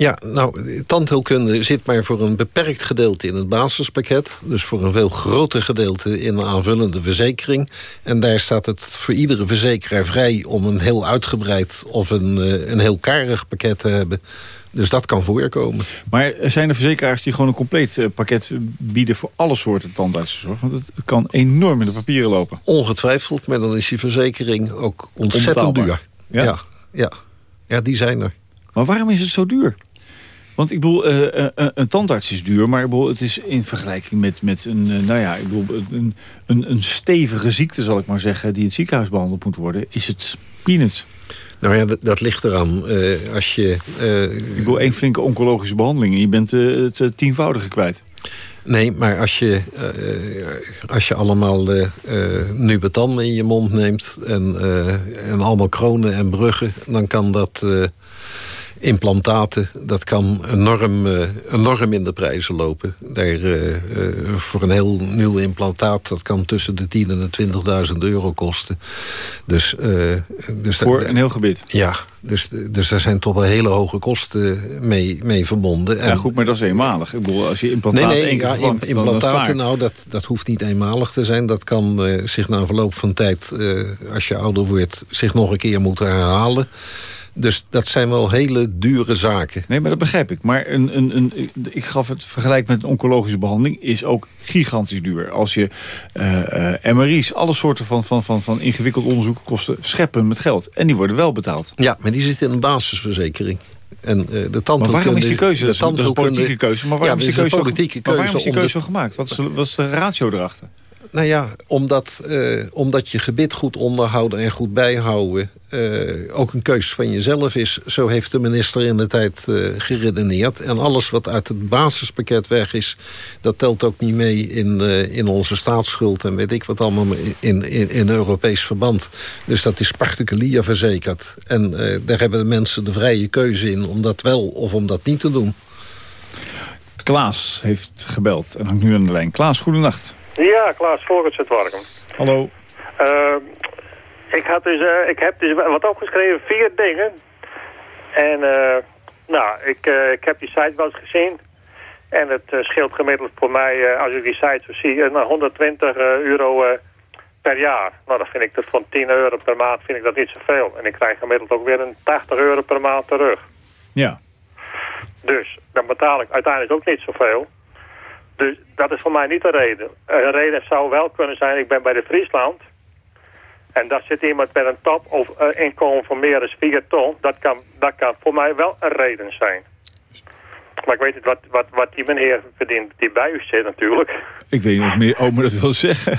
Ja, nou, tandheelkunde zit maar voor een beperkt gedeelte in het basispakket. Dus voor een veel groter gedeelte in een aanvullende verzekering. En daar staat het voor iedere verzekeraar vrij om een heel uitgebreid of een, een heel karig pakket te hebben. Dus dat kan voorkomen. Maar zijn er verzekeraars die gewoon een compleet pakket bieden... voor alle soorten tandartsenzorg? Want het kan enorm in de papieren lopen. Ongetwijfeld, maar dan is die verzekering ook ontzettend duur. Ja? ja? Ja, ja. die zijn er. Maar waarom is het zo duur? Want ik bedoel, uh, uh, een tandarts is duur, maar ik bedoel, het is in vergelijking met, met een, uh, nou ja, ik bedoel, een, een, een stevige ziekte, zal ik maar zeggen, die in het ziekenhuis behandeld moet worden, is het peanuts. Nou ja, dat, dat ligt eraan. als je, ik bedoel, één flinke oncologische behandeling en je bent het tienvoudige kwijt. Nee, maar als je, uh, als je allemaal uh, betanden in je mond neemt... en, en allemaal kronen en bruggen... dan kan dat implantaten, dat kan enorm, uh, enorm in de prijzen lopen. Daar, uh, voor een heel nieuw implantaat, dat kan tussen de 10.000 en de 20.000 euro kosten. Dus, dus voor een heel gebied? Ja, dus, dus daar zijn toch wel hele hoge kosten mee, mee verbonden. Ja, goed, maar dat is eenmalig. Ik bedoel, als je implantaat nee, nee, ja, vervangt, implantaten, nou, dat, dat hoeft niet eenmalig te zijn. Dat kan zich na verloop van tijd, als je ouder wordt, zich nog een keer moeten herhalen. Dus dat zijn wel hele dure zaken. Nee, maar dat begrijp ik. Maar een, een, een, ik gaf het vergelijk met een oncologische behandeling... is ook gigantisch duur. Als je uh, uh, MRI's, alle soorten van, van, van, van ingewikkeld onderzoek kosten scheppen met geld. En die worden wel betaald. Ja, maar die zitten in een basisverzekering. En, uh, de maar waarom is die keuze? Is, dat is een politieke keuze. Maar waarom, ja, is, die keuze, politieke keuze, waarom is die keuze zo gemaakt? Wat is, wat is de ratio erachter? Nou ja, omdat, uh, omdat je gebit goed onderhouden en goed bijhouden... Uh, ook een keus van jezelf is. Zo heeft de minister in de tijd uh, geredeneerd. En alles wat uit het basispakket weg is... dat telt ook niet mee in, in onze staatsschuld... en weet ik wat allemaal in, in, in Europees verband. Dus dat is particulier verzekerd. En daar hebben de mensen de vrije keuze in... om dat wel of om dat niet te doen. Klaas heeft gebeld en hangt nu aan de lijn. Klaas, goedenacht. Ja, Klaas Volkers het Warkum. Hallo. Uh, ik, had dus, uh, ik heb dus wat opgeschreven, vier dingen. En uh, nou, ik, ik heb die site wel eens gezien. En het scheelt gemiddeld voor mij, als ik die site zo zie, 120 euro per jaar. Nou, dan vind ik dat van 10 euro per maand vind ik dat niet zoveel. En ik krijg gemiddeld ook weer een 80 euro per maand terug. Ja. Dus, dan betaal ik uiteindelijk ook niet zoveel. Dus dat is voor mij niet de reden. Een reden zou wel kunnen zijn, ik ben bij de Friesland. En daar zit iemand met een top of uh, inkomen van meer dan 4 ton. Dat kan, dat kan voor mij wel een reden zijn. Maar ik weet niet wat, wat, wat die meneer verdient die bij u zit natuurlijk. Ik weet niet of meer oma dat wil zeggen.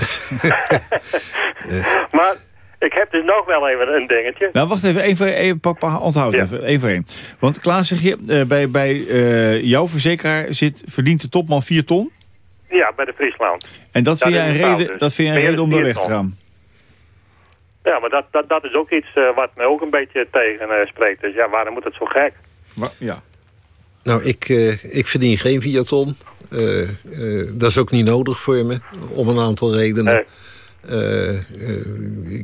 maar ik heb dus nog wel even een dingetje. Nou, wacht even. Één voor één. Papa, onthoud even. Één voor één. Want Klaas, zeg je, uh, bij, bij uh, jouw verzekeraar zit, verdient de topman 4 ton? Ja, bij de Friesland. En dat, vind jij een reden, dus. dat vind jij een reden om daar weg te gaan? Ja, maar dat, dat, dat is ook iets uh, wat me ook een beetje tegen spreekt. Dus ja, waarom moet het zo gek? ja. Nou, ik, ik verdien geen 4 ton. dat is ook niet nodig voor me, om een aantal redenen. Nee. Uh,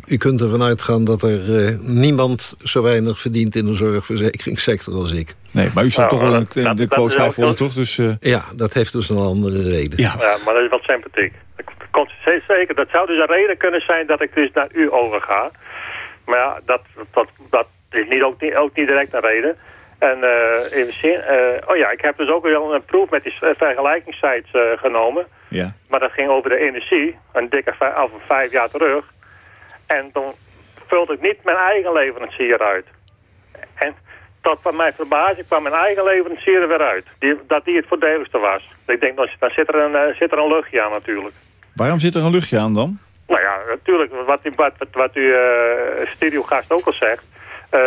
u kunt ervan uitgaan dat er uh, niemand zo weinig verdient in de zorgverzekeringssector als ik. Nee, maar u staat nou, toch wel in de, de quote 500, toch? Dus, uh... Ja, dat heeft dus een andere reden. Ja, ja maar dat is wat sympathiek. Zeker, dat zou dus een reden kunnen zijn dat ik dus naar u overga. Maar ja, dat, dat, dat is niet, ook, niet, ook niet direct een reden. En uh, even zien, oh ja, ik heb dus ook wel een proef met die vergelijkingssites genomen. Ja. Maar dat ging over de energie, een dikke of vijf jaar terug. En toen vulde ik niet mijn eigen leverancier uit. En tot van mijn verbazing kwam mijn eigen leverancier er weer uit. Die, dat die het voordeligste was. Ik denk, dan, dan zit, er een, uh, zit er een luchtje aan natuurlijk. Waarom zit er een luchtje aan dan? Nou ja, natuurlijk, wat, wat, wat, wat uw uh, studiogast ook al zegt. Uh,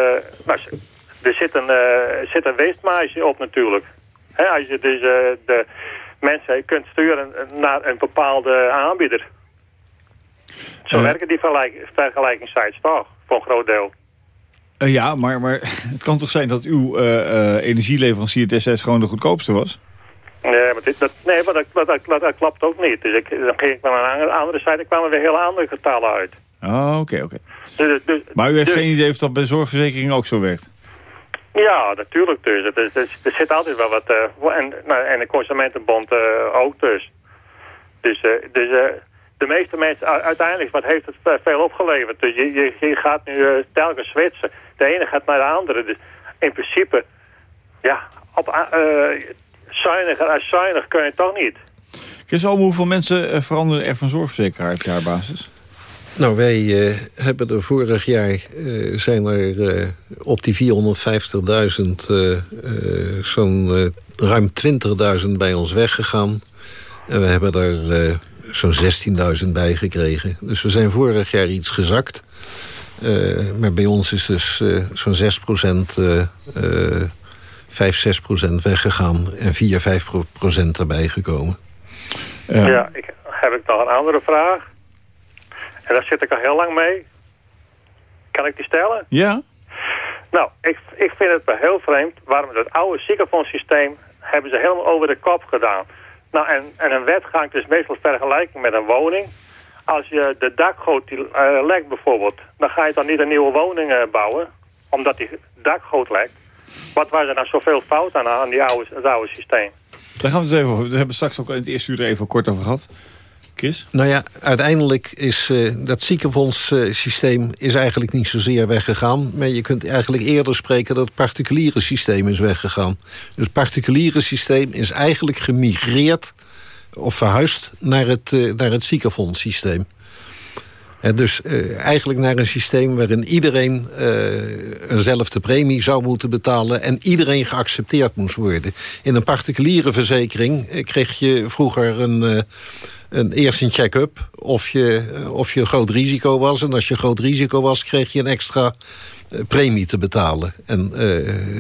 nou, er zit een, zit een weestmarge op natuurlijk. He, als je dus de, mensen kunt sturen naar een bepaalde aanbieder. Zo uh, werken die vergelijkingssites toch, voor een groot deel. Uh, ja, maar, maar het kan toch zijn dat uw uh, energieleverancier destijds gewoon de goedkoopste was? Nee, maar, dit, dat, nee, maar dat, dat, dat, klopt ook niet. Dus ik, dan ging ik naar een andere site en kwamen weer hele andere getallen uit. Oh, oké, oké. Dus, dus, maar u heeft dus- geen idee of dat bij zorgverzekering ook zo werkt? Ja, natuurlijk dus. Er, er, er zit altijd wel wat... Uh, en, nou, en de Consumentenbond uh, ook dus. Dus, uh, dus de meeste mensen... Uiteindelijk, wat heeft het veel opgeleverd? Dus je, je, je gaat nu telkens switchen. De ene gaat naar de andere. Dus in principe... Ja, op, zuiniger als zuinig kun je toch niet. Chris hoeveel mensen veranderen er van zorgverzekeraar op jaarbasis? Nou, wij uh, hebben er vorig jaar uh, zijn er uh, op die 450.000 zo'n ruim 20.000 bij ons weggegaan. En we hebben er zo'n 16.000 bij gekregen. Dus we zijn vorig jaar iets gezakt. maar bij ons is dus zo'n 6% 5, 6% weggegaan en 4, 5% erbij gekomen. Ja, ik, heb ik nog een andere vraag. En daar zit ik al heel lang mee. Kan ik die stellen? Ja. Nou, ik, ik vind het wel heel vreemd waarom het oude ziekenfondssysteem hebben ze helemaal over de kop gedaan. Nou, en, en een wetgang is meestal vergelijking met een woning. Als je de dakgoot die, uh, lekt bijvoorbeeld, dan ga je dan niet een nieuwe woning uh, bouwen, omdat die dakgoot lekt. Wat was er nou zoveel fout aan, aan die oude, het oude systeem? Daar gaan we het even over. We hebben straks ook in het eerste uur er even kort over gehad. Nou ja, uiteindelijk is uh, dat ziekenfondssysteem is eigenlijk niet zozeer weggegaan. Maar je kunt eigenlijk eerder spreken dat het particuliere systeem is weggegaan. Dus het particuliere systeem is eigenlijk gemigreerd of verhuisd naar het, uh, naar het ziekenfondssysteem. En dus uh, eigenlijk naar een systeem waarin iedereen uh, eenzelfde premie zou moeten betalen... en iedereen geaccepteerd moest worden. In een particuliere verzekering kreeg je vroeger een, een, eerst een check-up... Of je, of je een groot risico was. En als je een groot risico was, kreeg je een extra premie te betalen. En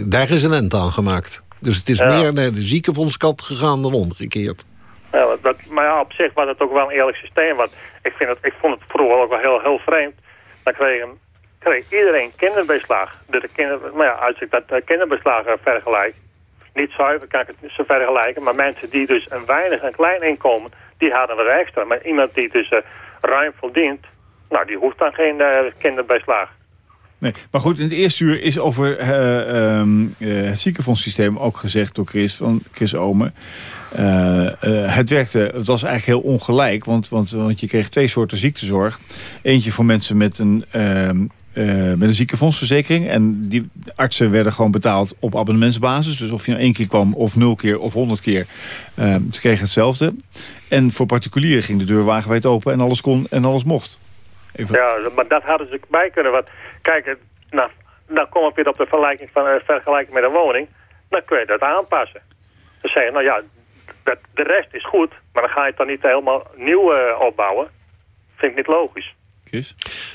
daar is een end aan gemaakt. Dus het is ja. meer naar de ziekenfondskant gegaan dan omgekeerd. Ja, dat, maar ja, op zich was het ook wel een eerlijk systeem. Want ik, vind het, ik vond het vroeger ook wel heel, heel vreemd. Dan kreeg, kreeg iedereen kinderbeslag. De kinder, maar ja, als ik dat kinderbeslagen vergelijk... niet zuiver kan ik het niet zo vergelijken... maar mensen die dus een weinig, een klein inkomen... die hadden wat extra. Maar iemand die dus uh, ruim verdient... nou, die hoeft dan geen uh, kinderbeslag. Nee, maar goed, in het eerste uur is over uh, um, uh, het ziekenfondssysteem ook gezegd door Chris, van Chris Omen. Het werkte, het was eigenlijk heel ongelijk, want, want, want je kreeg twee soorten ziektezorg. Eentje voor mensen met een, ehm, met een ziekenfondsverzekering. En die artsen werden gewoon betaald op abonnementsbasis. Dus of je nou één keer kwam, of nul keer, of honderd keer. Ehm, ze kregen hetzelfde. En voor particulieren ging de deur wagenwijd open en alles kon en alles mocht. Even. Ja, maar dat hadden ze bij kunnen. Want kijk, nou, dan kom ik weer op de vergelijking, van, uh, vergelijking met een woning. Dan kun je dat aanpassen. Dan zeg je, nou ja, dat, de rest is goed, maar dan ga je het dan niet helemaal nieuw uh, opbouwen. Vind ik niet logisch.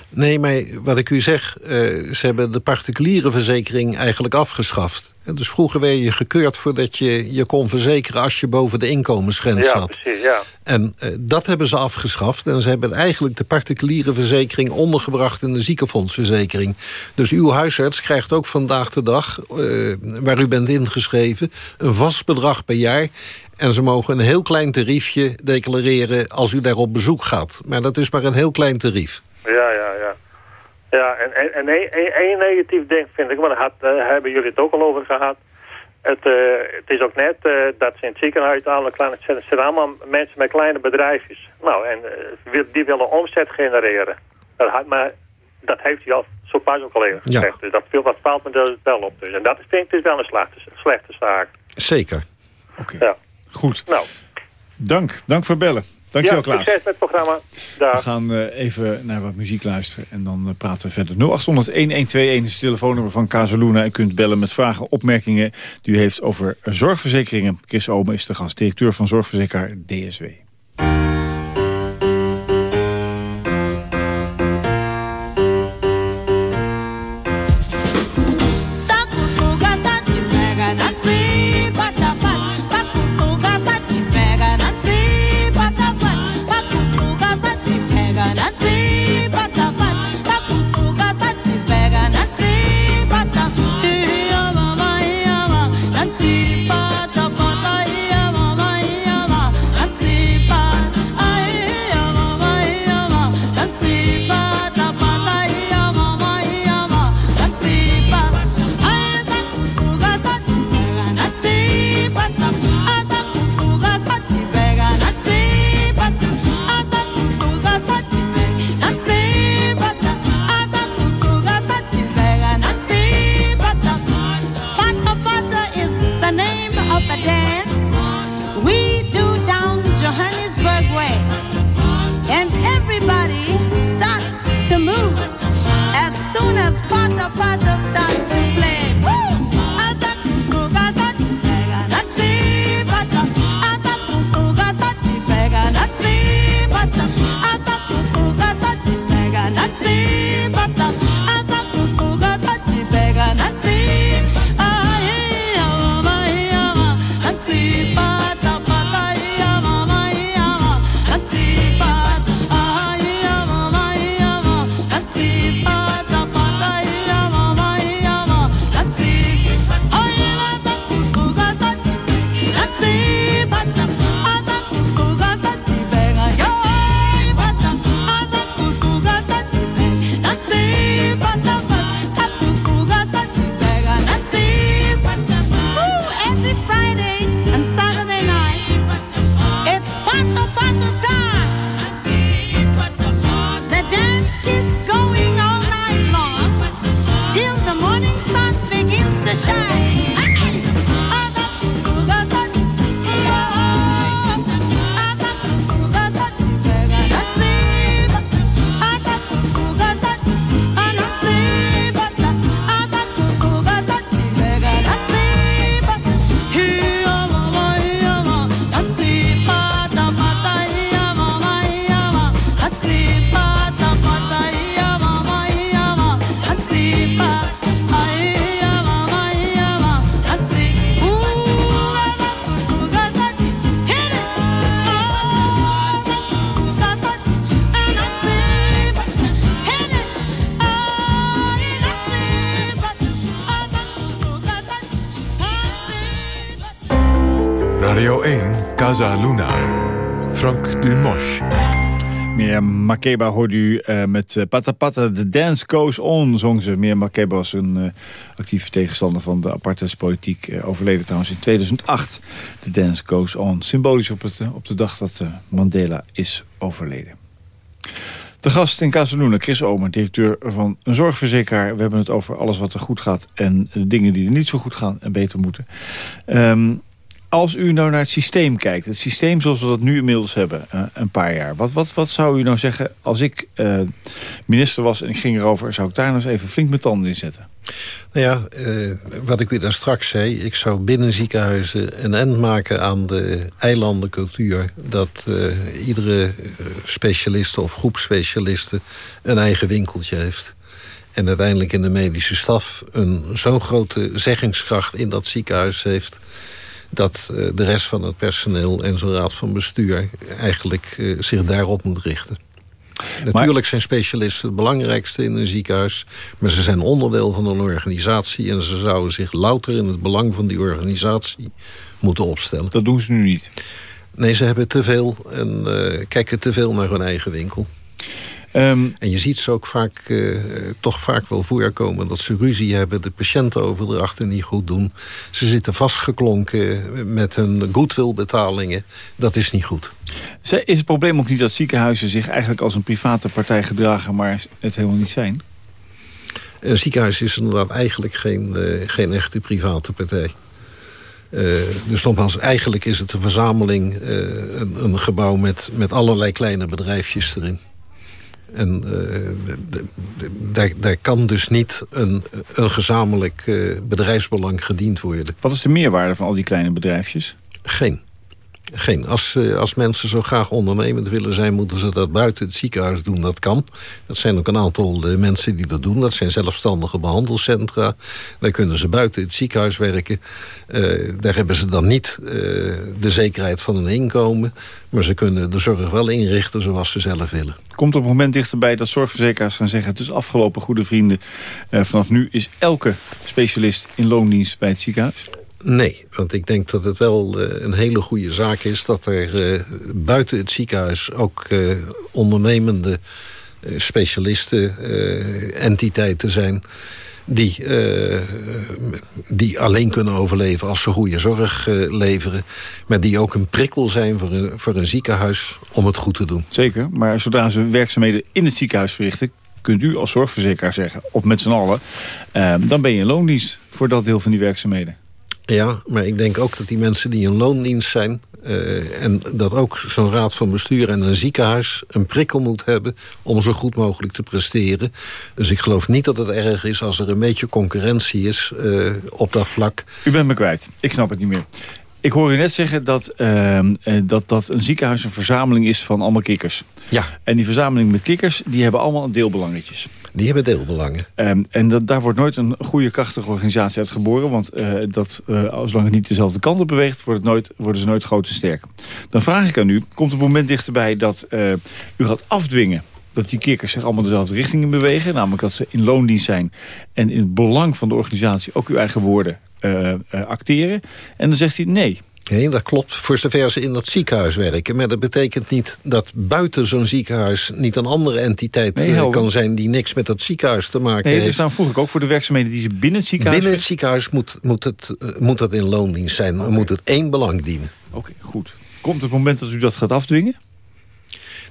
Nee, maar wat ik u zeg, uh, ze hebben de particuliere verzekering eigenlijk afgeschaft. Dus vroeger werd je gekeurd voordat je je kon verzekeren... als je boven de inkomensgrens ja, zat. Precies, ja. En uh, dat hebben ze afgeschaft. En ze hebben eigenlijk de particuliere verzekering... ondergebracht in de ziekenfondsverzekering. Dus uw huisarts krijgt ook vandaag de dag... Uh, waar u bent ingeschreven... een vast bedrag per jaar... En ze mogen een heel klein tariefje declareren als u daar op bezoek gaat. Maar dat is maar een heel klein tarief. Ja, ja, ja. Ja, en, en, en één negatief ding vind ik, maar daar had, uh, hebben jullie het ook al over gehad. Het, uh, het is ook net uh, dat ze in het ziekenhuis alle kleine, het zijn allemaal mensen met kleine bedrijfjes. Nou, en die willen omzet genereren. Dat, had, maar dat heeft hij al zo pas ook al even gezegd. Ja. Dus dat, veel, dat valt me dus wel op. Dus. En dat vind ik dus wel een slechte, slechte zaak. Zeker. Oké. Okay. Ja. Goed. Nou. Dank. Dank voor bellen. Dankjewel, ja, Klaas. succes met het programma. Dag. We gaan uh, even naar wat muziek luisteren en dan uh, praten we verder. 0800-1121 is het telefoonnummer van Casaluna. U kunt bellen met vragen, opmerkingen die u heeft over zorgverzekeringen. Chris Ome is de gast, directeur van zorgverzekeraar DSW. Radio 1, Casa Luna. Frank Dumosch. Meer Makeba hoorde u uh, met uh, Pata Pata, The Dance Goes On, zong ze. Meer Makeba was een uh, actieve tegenstander van de apartheidspolitiek. overleden trouwens in 2008. The Dance Goes On. Symbolisch op, het, op de dag dat Mandela is overleden. De gast in Casaluna, Chris Omer, directeur van een zorgverzekeraar. We hebben het over alles wat er goed gaat en de dingen die er niet zo goed gaan en beter moeten. Um, als u nou naar het systeem kijkt, het systeem zoals we dat nu inmiddels hebben, uh, een paar jaar. Wat, wat, wat zou u nou zeggen, als ik uh, minister was en ik ging erover... zou ik daar nou eens even flink mijn tanden in zetten? Nou ja, uh, wat ik u daar straks zei... ik zou binnen ziekenhuizen een end maken aan de eilandencultuur... dat iedere specialist of groep specialisten een eigen winkeltje heeft en uiteindelijk in de medische staf een zo'n grote zeggingskracht in dat ziekenhuis heeft dat eh, de rest van het personeel en zo'n raad van bestuur... eigenlijk eh, zich daarop moet richten. Natuurlijk zijn specialisten het belangrijkste in een ziekenhuis... maar ze zijn onderdeel van een organisatie... en ze zouden zich louter in het belang van die organisatie moeten opstellen. Dat doen ze nu niet? Nee, ze hebben te veel en uh, kijken te veel naar hun eigen winkel. Um, en je ziet ze ook vaak, uh, toch vaak wel voorkomen dat ze ruzie hebben... de patiëntenoverdrachten niet goed doen. Ze zitten vastgeklonken met hun goodwillbetalingen. Dat is niet goed. Is het probleem ook niet dat ziekenhuizen zich eigenlijk als een private partij gedragen... maar het helemaal niet zijn? Een ziekenhuis is inderdaad eigenlijk geen, uh, geen echte private partij. Uh, dus nogmaals, eigenlijk is het een verzameling, uh, een, een, gebouw met, met allerlei kleine bedrijfjes erin. En uh, daar, daar kan dus niet een, een gezamenlijk uh, bedrijfsbelang gediend worden. Wat is de meerwaarde van al die kleine bedrijfjes? Geen. Geen. Als, uh, als mensen zo graag ondernemend willen zijn... moeten ze dat buiten het ziekenhuis doen. Dat kan. Dat zijn ook een aantal mensen die dat doen. Dat zijn zelfstandige behandelcentra. Daar kunnen ze buiten het ziekenhuis werken. Uh, daar hebben ze dan niet de zekerheid van een inkomen. Maar ze kunnen de zorg wel inrichten zoals ze zelf willen. Komt op het moment dichterbij dat zorgverzekeraars gaan zeggen... het is afgelopen, goede vrienden. vanaf nu is elke specialist in loondienst bij het ziekenhuis? Nee, want ik denk dat het wel uh, een hele goede zaak is... dat er uh, buiten het ziekenhuis ook uh, ondernemende specialisten, entiteiten zijn... Die, die alleen kunnen overleven als ze goede zorg leveren... maar die ook een prikkel zijn voor een, voor een ziekenhuis om het goed te doen. Zeker, maar zodra ze werkzaamheden in het ziekenhuis verrichten kunt u als zorgverzekeraar zeggen, of met z'n allen... dan ben je een loondienst voor dat deel van die werkzaamheden. Ja, maar ik denk ook dat die mensen die in loondienst zijn... Uh, en dat ook zo'n raad van bestuur en een ziekenhuis... een prikkel moet hebben om zo goed mogelijk te presteren. Dus ik geloof niet dat het erg is als er een beetje concurrentie is uh, op dat vlak. U bent me kwijt. Ik snap het niet meer. Ik hoor u net zeggen dat, uh, dat, dat een ziekenhuis een verzameling is van allemaal kikkers. Ja. En die verzameling met kikkers, die hebben allemaal deelbelangetjes. Die hebben deelbelangen. Um, en dat, daar wordt nooit een goede, krachtige organisatie uit geboren. Want uh, dat, uh, zolang het niet dezelfde kant op beweegt, wordt het nooit, worden ze nooit groot en sterk. Dan vraag ik aan u, komt het moment dichterbij dat u gaat afdwingen dat die kikkers zich allemaal dezelfde richting in bewegen. Namelijk dat ze in loondienst zijn en in het belang van de organisatie ook uw eigen woorden acteren. En dan zegt hij nee. Nee, dat klopt. Voor zover ze in dat ziekenhuis werken. Maar dat betekent niet dat buiten zo'n ziekenhuis... niet een andere entiteit nee, kan zijn die niks met dat ziekenhuis te maken nee, heeft. Dus dan vroeg ik ook voor de werkzaamheden die ze binnen het ziekenhuis... Binnen het ziekenhuis moet, moet, het, moet dat in loondienst zijn. Okay. moet het één belang dienen. Oké, okay, goed. Komt het moment dat u dat gaat afdwingen?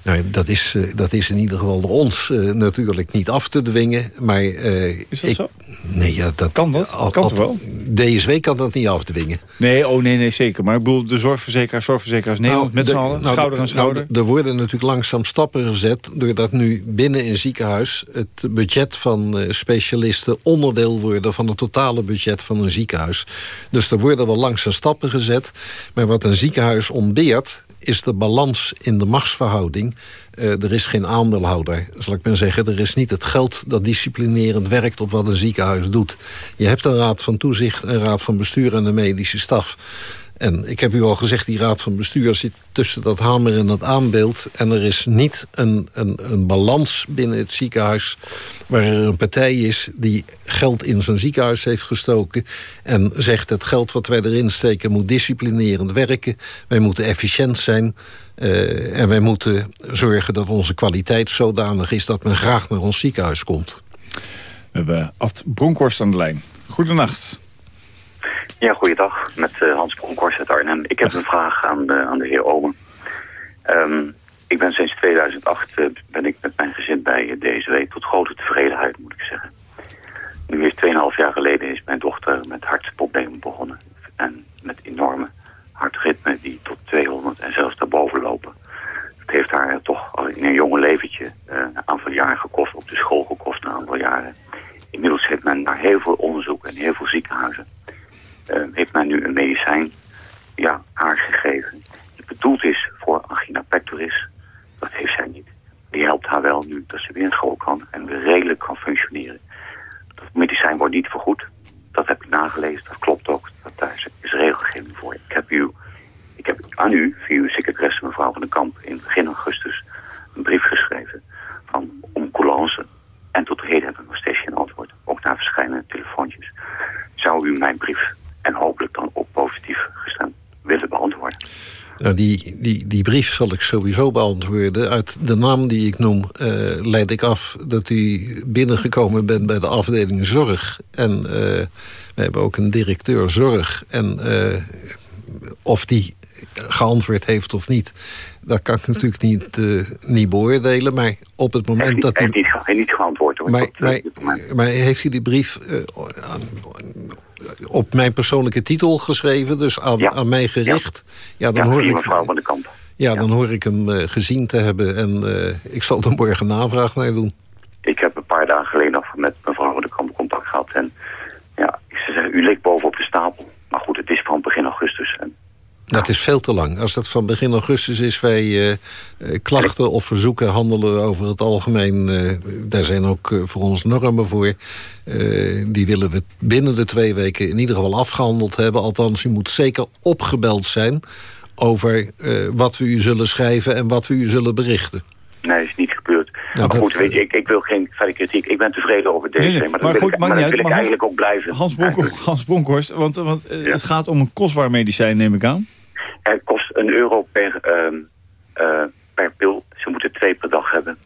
Nou, dat is, uh, dat is in ieder geval door ons uh, natuurlijk niet af te dwingen. Maar, uh, is dat ik, zo? Nee, ja, dat kan dat? Al, kan toch wel? DSW kan dat niet afdwingen. Nee, oh nee, nee, zeker. Maar ik bedoel, de zorgverzekeraars, zorgverzekeraars Nederland nou, met z'n allen, nou, schouder aan schouder. Nou, er worden natuurlijk langzaam stappen gezet... doordat nu binnen een ziekenhuis het budget van uh, specialisten... onderdeel worden van het totale budget van een ziekenhuis. Dus er worden wel langzaam stappen gezet. Maar wat een ziekenhuis ontbeert is de balans in de machtsverhouding. Uh, er is geen aandeelhouder, zal ik maar zeggen. Er is niet het geld dat disciplinerend werkt op wat een ziekenhuis doet. Je hebt een raad van toezicht, een raad van bestuur en een medische staf. En ik heb u al gezegd, die raad van bestuur zit tussen dat hamer en dat aanbeeld. En er is niet een, een, een balans binnen het ziekenhuis... waar er een partij is die geld in zo'n ziekenhuis heeft gestoken... en zegt het geld wat wij erin steken moet disciplinerend werken. Wij moeten efficiënt zijn. Uh, en wij moeten zorgen dat onze kwaliteit zodanig is... dat men graag naar ons ziekenhuis komt. We hebben Ad Bronkhorst aan de lijn. Goedenacht. Ja, goeiedag. Met uh, Hans Bronkhorst uit Arnhem. Ik heb een vraag aan, uh, aan de heer Omen. Um, ik ben sinds 2008 uh, ben ik met mijn gezin bij DSW tot grote tevredenheid, moet ik zeggen. Nu is 2,5 jaar geleden is mijn dochter met hartproblemen begonnen. En met enorme hartritme die tot 200 en zelfs daarboven lopen. Het heeft haar toch al in een jonge leventje een aantal jaar gekost, op de school gekost een aantal jaren. Inmiddels heeft men naar heel veel onderzoek en heel veel ziekenhuizen uh, heeft men nu een medicijn ja, haar gegeven. Die bedoeld is voor angina pectoris. Dat heeft zij niet. Die helpt haar wel nu dat ze weer in school kan en weer redelijk kan functioneren. Dat medicijn wordt niet vergoed. Dat heb ik nagelezen, dat klopt ook. Dat daar is regelgeving voor. Ik heb, u, ik heb aan u, via uw secretaresse mevrouw van den Kamp, in begin augustus een brief geschreven van om coulance. En tot heden heb ik nog steeds geen antwoord. Ook na verschillende telefoontjes. Zou u mijn brief en hopelijk dan ook positief gestemd willen beantwoorden. Nou, die, die, die brief zal ik sowieso beantwoorden. Uit de naam die ik noem uh, leid ik af dat u binnengekomen bent bij de afdeling zorg. En uh, we hebben ook een directeur zorg. En uh, of die geantwoord heeft of niet... dat kan ik natuurlijk niet, niet beoordelen. Maar op het moment heeft, dat... Heeft, niet, heeft niet geantwoord. Hoor, maar, maar, maar, heeft u die brief op mijn persoonlijke titel geschreven, dus aan, ja. aan mij gericht. Ja, dan ja, hoor ik. mevrouw van de Kamp. Ja, dan hoor ik hem uh, gezien te hebben en uh, ik zal er morgen navraag naar doen. Ik heb een paar dagen geleden nog met mevrouw van de Kamp contact gehad. En ja, ze zeggen, u ligt bovenop de stapel. Maar goed, het is van begin augustus. En, dat is veel te lang. Als dat van begin augustus is, wij uh, klachten of verzoeken handelen over het algemeen. Uh, daar zijn ook uh, voor ons normen voor. die willen we binnen de twee weken in ieder geval afgehandeld hebben. Althans, u moet zeker opgebeld zijn over wat we u zullen schrijven en wat we u zullen berichten. Nee, is niet gebeurd. Nou, maar goed, dat, weet je, ik, ik wil geen verder kritiek. Ik ben tevreden over deze, nee, nee, maar, maar dat goed, ik, maar dat wil ik eigenlijk ook blijven. Hans, Bonk Hans Bonkhorst, want, want ja. het gaat om een kostbaar medicijn, neem ik aan. Het kost een euro per, uh, uh, per pil. Ze moeten twee per dag hebben.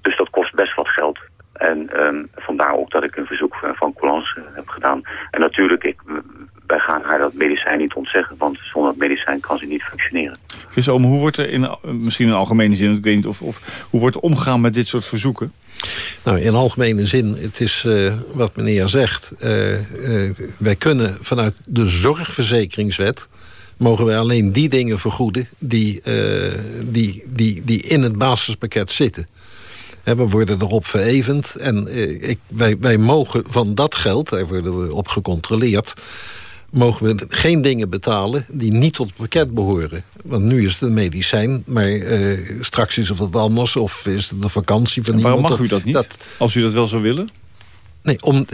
Dus dat kost best wat geld. En um, vandaar ook dat ik een verzoek van Coulance heb gedaan. En natuurlijk, ik, wij gaan haar dat medicijn niet ontzeggen. Want zonder dat medicijn kan ze niet functioneren. Chris Omen, hoe wordt er in misschien in algemene zin... ik weet niet of, of hoe wordt er omgegaan met dit soort verzoeken? Nou, in algemene zin, het is uh, wat meneer zegt. Uh, uh, wij kunnen vanuit de zorgverzekeringswet mogen wij alleen die dingen vergoeden die, uh, die, die, die in het basispakket zitten. He, we worden erop verevend en uh, ik, wij, wij mogen van dat geld, daar worden we op gecontroleerd... mogen we geen dingen betalen die niet tot het pakket behoren. Want nu is het een medicijn, maar uh, straks is het wat anders... of is het een vakantie van en iemand. Waarom mag u dat niet, dat, als u dat wel zou willen? Nee, om,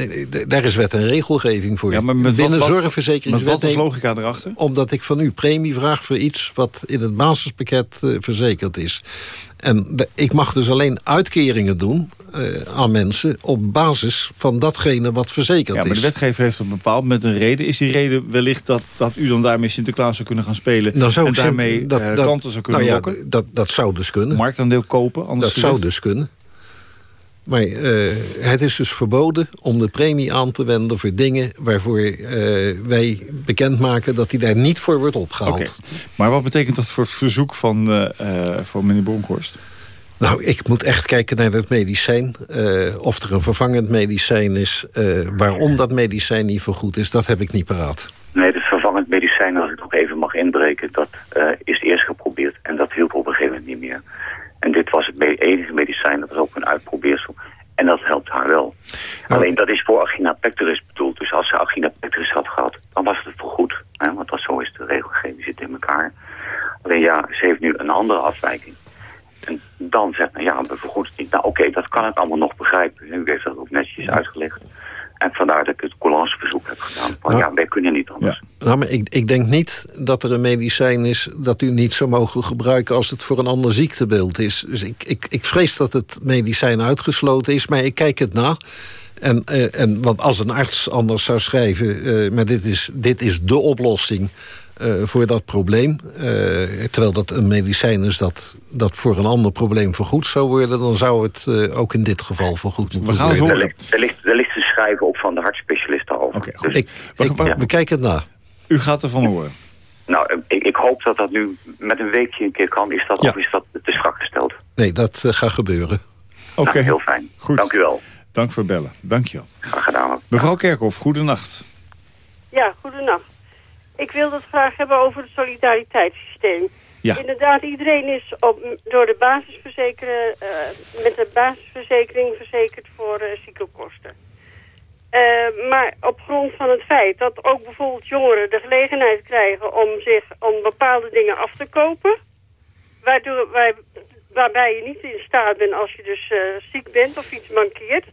daar is wet en regelgeving voor. Ja, maar met Binnen wat, zorgverzekeringswet... Wat is logica erachter? Omdat ik van u premie vraag voor iets wat in het basispakket uh, verzekerd is. En de, ik mag dus alleen uitkeringen doen uh, aan mensen... op basis van datgene wat verzekerd is. Ja, maar de wetgever heeft dat bepaald met een reden. Is die reden wellicht dat, dat u dan daarmee Sinterklaas zou kunnen gaan spelen... En daarmee dat, uh, dat, zou kunnen nou ja, lokken? Dat, dat zou dus kunnen. Marktaandeel kopen? Anders dat zou dus kunnen. Maar uh, het is dus verboden om de premie aan te wenden voor dingen... waarvoor uh, wij bekendmaken dat die daar niet voor wordt opgehaald. Okay. Maar wat betekent dat voor het verzoek van, uh, van meneer Bronkhorst? Nou, ik moet echt kijken naar dat medicijn. of er een vervangend medicijn is. waarom dat medicijn niet vergoed is, dat heb ik niet paraat. Nee, het vervangend medicijn, als ik nog even mag inbreken... dat is eerst geprobeerd en dat hielp op een gegeven moment niet meer. En dit was het enige medicijn, dat was ook een uitprobeersel. En dat helpt haar wel. Alleen dat is voor angina pectoris bedoeld. Dus als ze angina pectoris had gehad, dan was het vergoed. Hè? Want dat, zo is de regelgeving, zit in elkaar. Alleen ja, ze heeft nu een andere afwijking. En dan zegt men, ja, we vergoeden het niet. Nou oké, okay, dat kan ik allemaal nog begrijpen. U heeft dat ook netjes uitgelegd. En vandaar dat ik het coulanceverzoek heb gedaan. Van, Nou, ja, wij kunnen niet anders. Nou, maar ik, ik denk niet dat er een medicijn is dat u niet zou mogen gebruiken als het voor een ander ziektebeeld is. Dus ik, ik, ik vrees dat het medicijn uitgesloten is, maar ik kijk het na. En, eh, en, want als een arts anders zou schrijven, eh, maar dit is, dit is de oplossing eh, voor dat probleem. eh, terwijl dat een medicijn is dat, dat voor een ander probleem vergoed zou worden... dan zou het eh, ook in dit geval vergoed moeten We gaan het worden. Er horen. ligt, er, ligt, er ligt te schrijven op van de hartspecialisten over. Oké, goed. Dus, Ik, ik, We- we kijken het na. U gaat ervan horen. nou, ik, ik hoop dat dat nu met een weekje een keer kan. Is dat, Ja. Of is dat te strak gesteld? Nee, dat eh, gaat gebeuren. Oké, Nou, heel fijn. Goed. Dank u wel. Dank voor het bellen. Dank je wel. Graag gedaan. Mevrouw Kerkhoff, goedenacht. Ja, goedenacht. Ik wil het graag hebben over het solidariteitssysteem. Ja. Inderdaad, iedereen is op, door de basisverzekeren, eh, met de basisverzekering verzekerd voor eh ziektekosten. Eh, maar op grond van het feit dat ook bijvoorbeeld jongeren de gelegenheid krijgen om zich om bepaalde dingen af te kopen, waardoor, wij, waarbij je niet in staat bent als je dus eh, ziek bent of iets mankeert.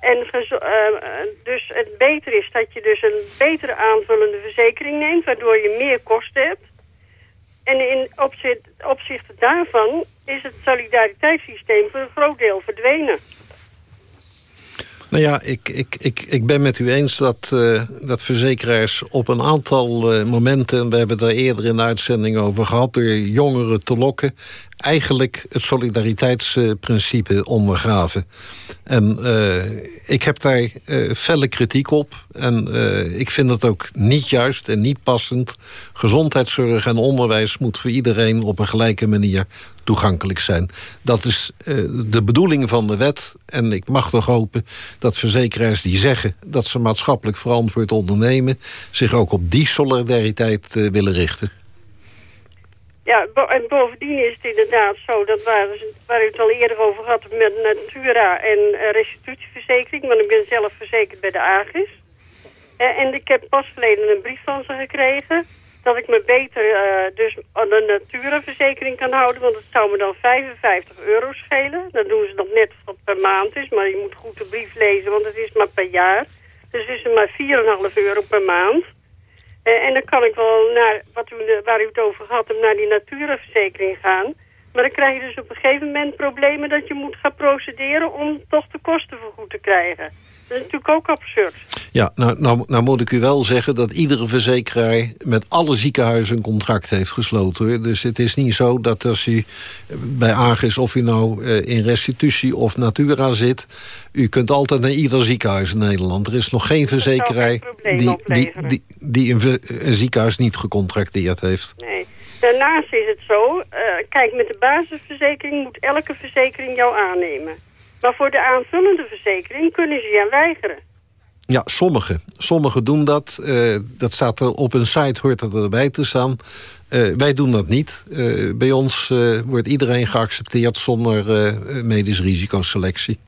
En eh, dus het beter is dat je dus een betere aanvullende verzekering neemt, waardoor je meer kosten hebt. En in opzicht, opzicht daarvan is het solidariteitssysteem voor een groot deel verdwenen. Nou ja, ik, ik, ik, ik ben met u eens dat, eh, dat verzekeraars op een aantal eh, momenten... en we hebben het daar eerder in de uitzending over gehad... door jongeren te lokken, eigenlijk het solidariteitsprincipe ondergraven. En eh, ik heb daar eh, felle kritiek op. En eh, ik vind het ook niet juist en niet passend. Gezondheidszorg en onderwijs moet voor iedereen op een gelijke manier toegankelijk zijn. Dat is de bedoeling van de wet. En ik mag toch hopen dat verzekeraars die zeggen... dat ze maatschappelijk verantwoord ondernemen... zich ook op die solidariteit willen richten. Ja, en bovendien is het inderdaad zo, dat waar, waar u het al eerder over had met Natura en eh, restitutieverzekering, want ik ben zelf verzekerd bij de AGIS. Eh, en ik heb pas geleden een brief van ze gekregen dat ik me beter eh, dus aan de Natura-verzekering kan houden, want het zou me dan 55 euro schelen. Dan doen ze dat net wat per maand is, maar je moet goed de brief lezen, want het is maar per jaar. Dus is het maar 4,5 euro per maand. Eh, en dan kan ik wel naar, wat u, waar u het over had, naar die natuurverzekering gaan. Maar dan krijg je dus op een gegeven moment problemen dat je moet gaan procederen om toch de kosten vergoed te krijgen. Dat is natuurlijk ook absurd. Ja, nou, nou, nou moet ik u wel zeggen dat iedere verzekeraar... met alle ziekenhuizen een contract heeft gesloten. Hoor. Dus het is niet zo dat als u bij Agis... of u nou eh, in restitutie of Natura zit... u kunt altijd naar ieder ziekenhuis in Nederland. Er is nog geen verzekeraar geen die, die, die, die een ziekenhuis niet gecontracteerd heeft. Nee. Daarnaast is het zo, eh, kijk, met de basisverzekering moet elke verzekering jou aannemen. Maar voor de aanvullende verzekering kunnen ze je aan weigeren. Ja, sommigen. Sommigen doen dat. Eh, dat staat er op een site, hoort dat erbij te staan. Eh, wij doen dat niet. Eh, bij ons wordt iedereen geaccepteerd zonder medische risicoselectie.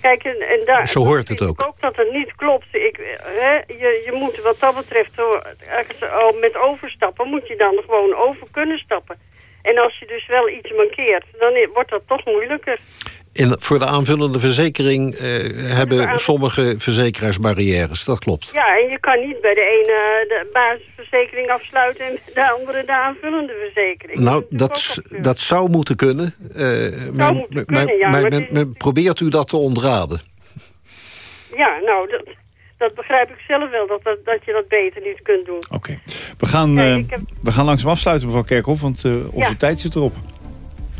Kijk, en, en daar, Zo hoort het ook. Ik ook dat het niet klopt. Ik, hè, je, je moet wat dat betreft al met overstappen, moet je dan gewoon over kunnen stappen. En als je dus wel iets mankeert, dan wordt dat toch moeilijker. In, voor de aanvullende verzekering eh, hebben sommige verzekeraars barrières. Dat klopt. Ja, en je kan niet bij de ene de basisverzekering afsluiten en bij de andere de aanvullende verzekering. Nou, dat, dat zou moeten kunnen. Eh, maar moeten maar- kunnen, ja, maar maar men- het is- men probeert u dat te ontraden. Ja, nou, dat, dat begrijp ik zelf wel, dat, dat, dat je dat beter niet kunt doen. Oké. We, gaan, Ja, eh, ik heb- we gaan langzaam afsluiten, mevrouw Kerkhoff, want eh, onze Ja. tijd zit erop.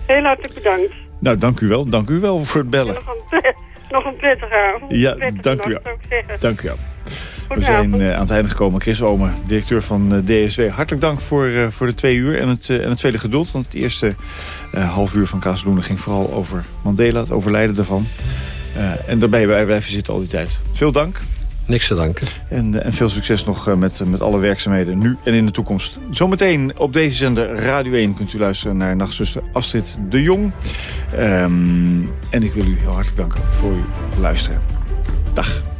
Heel hartelijk bedankt. Nou, dank u wel. Dank u wel voor het bellen. Nog een, nog een prettige avond. Ja, Prettige dank u nacht. Dank u wel. We zijn eh, aan het einde gekomen. Chris Omer, directeur van eh, DSW. Hartelijk dank voor, eh, voor de twee uur en het, en het tweede geduld. Want het eerste half uur van Kazeluna ging vooral over Mandela, het overlijden daarvan. En daarbij wij blijven zitten al die tijd. Veel dank. Niks te danken. En, eh, en veel succes nog eh, met, met alle werkzaamheden nu en in de toekomst. Zometeen op deze zender Radio 1 kunt u luisteren naar nachtzuster Astrid de Jong. Ehm, en ik wil u heel hartelijk danken voor uw luisteren. Dag.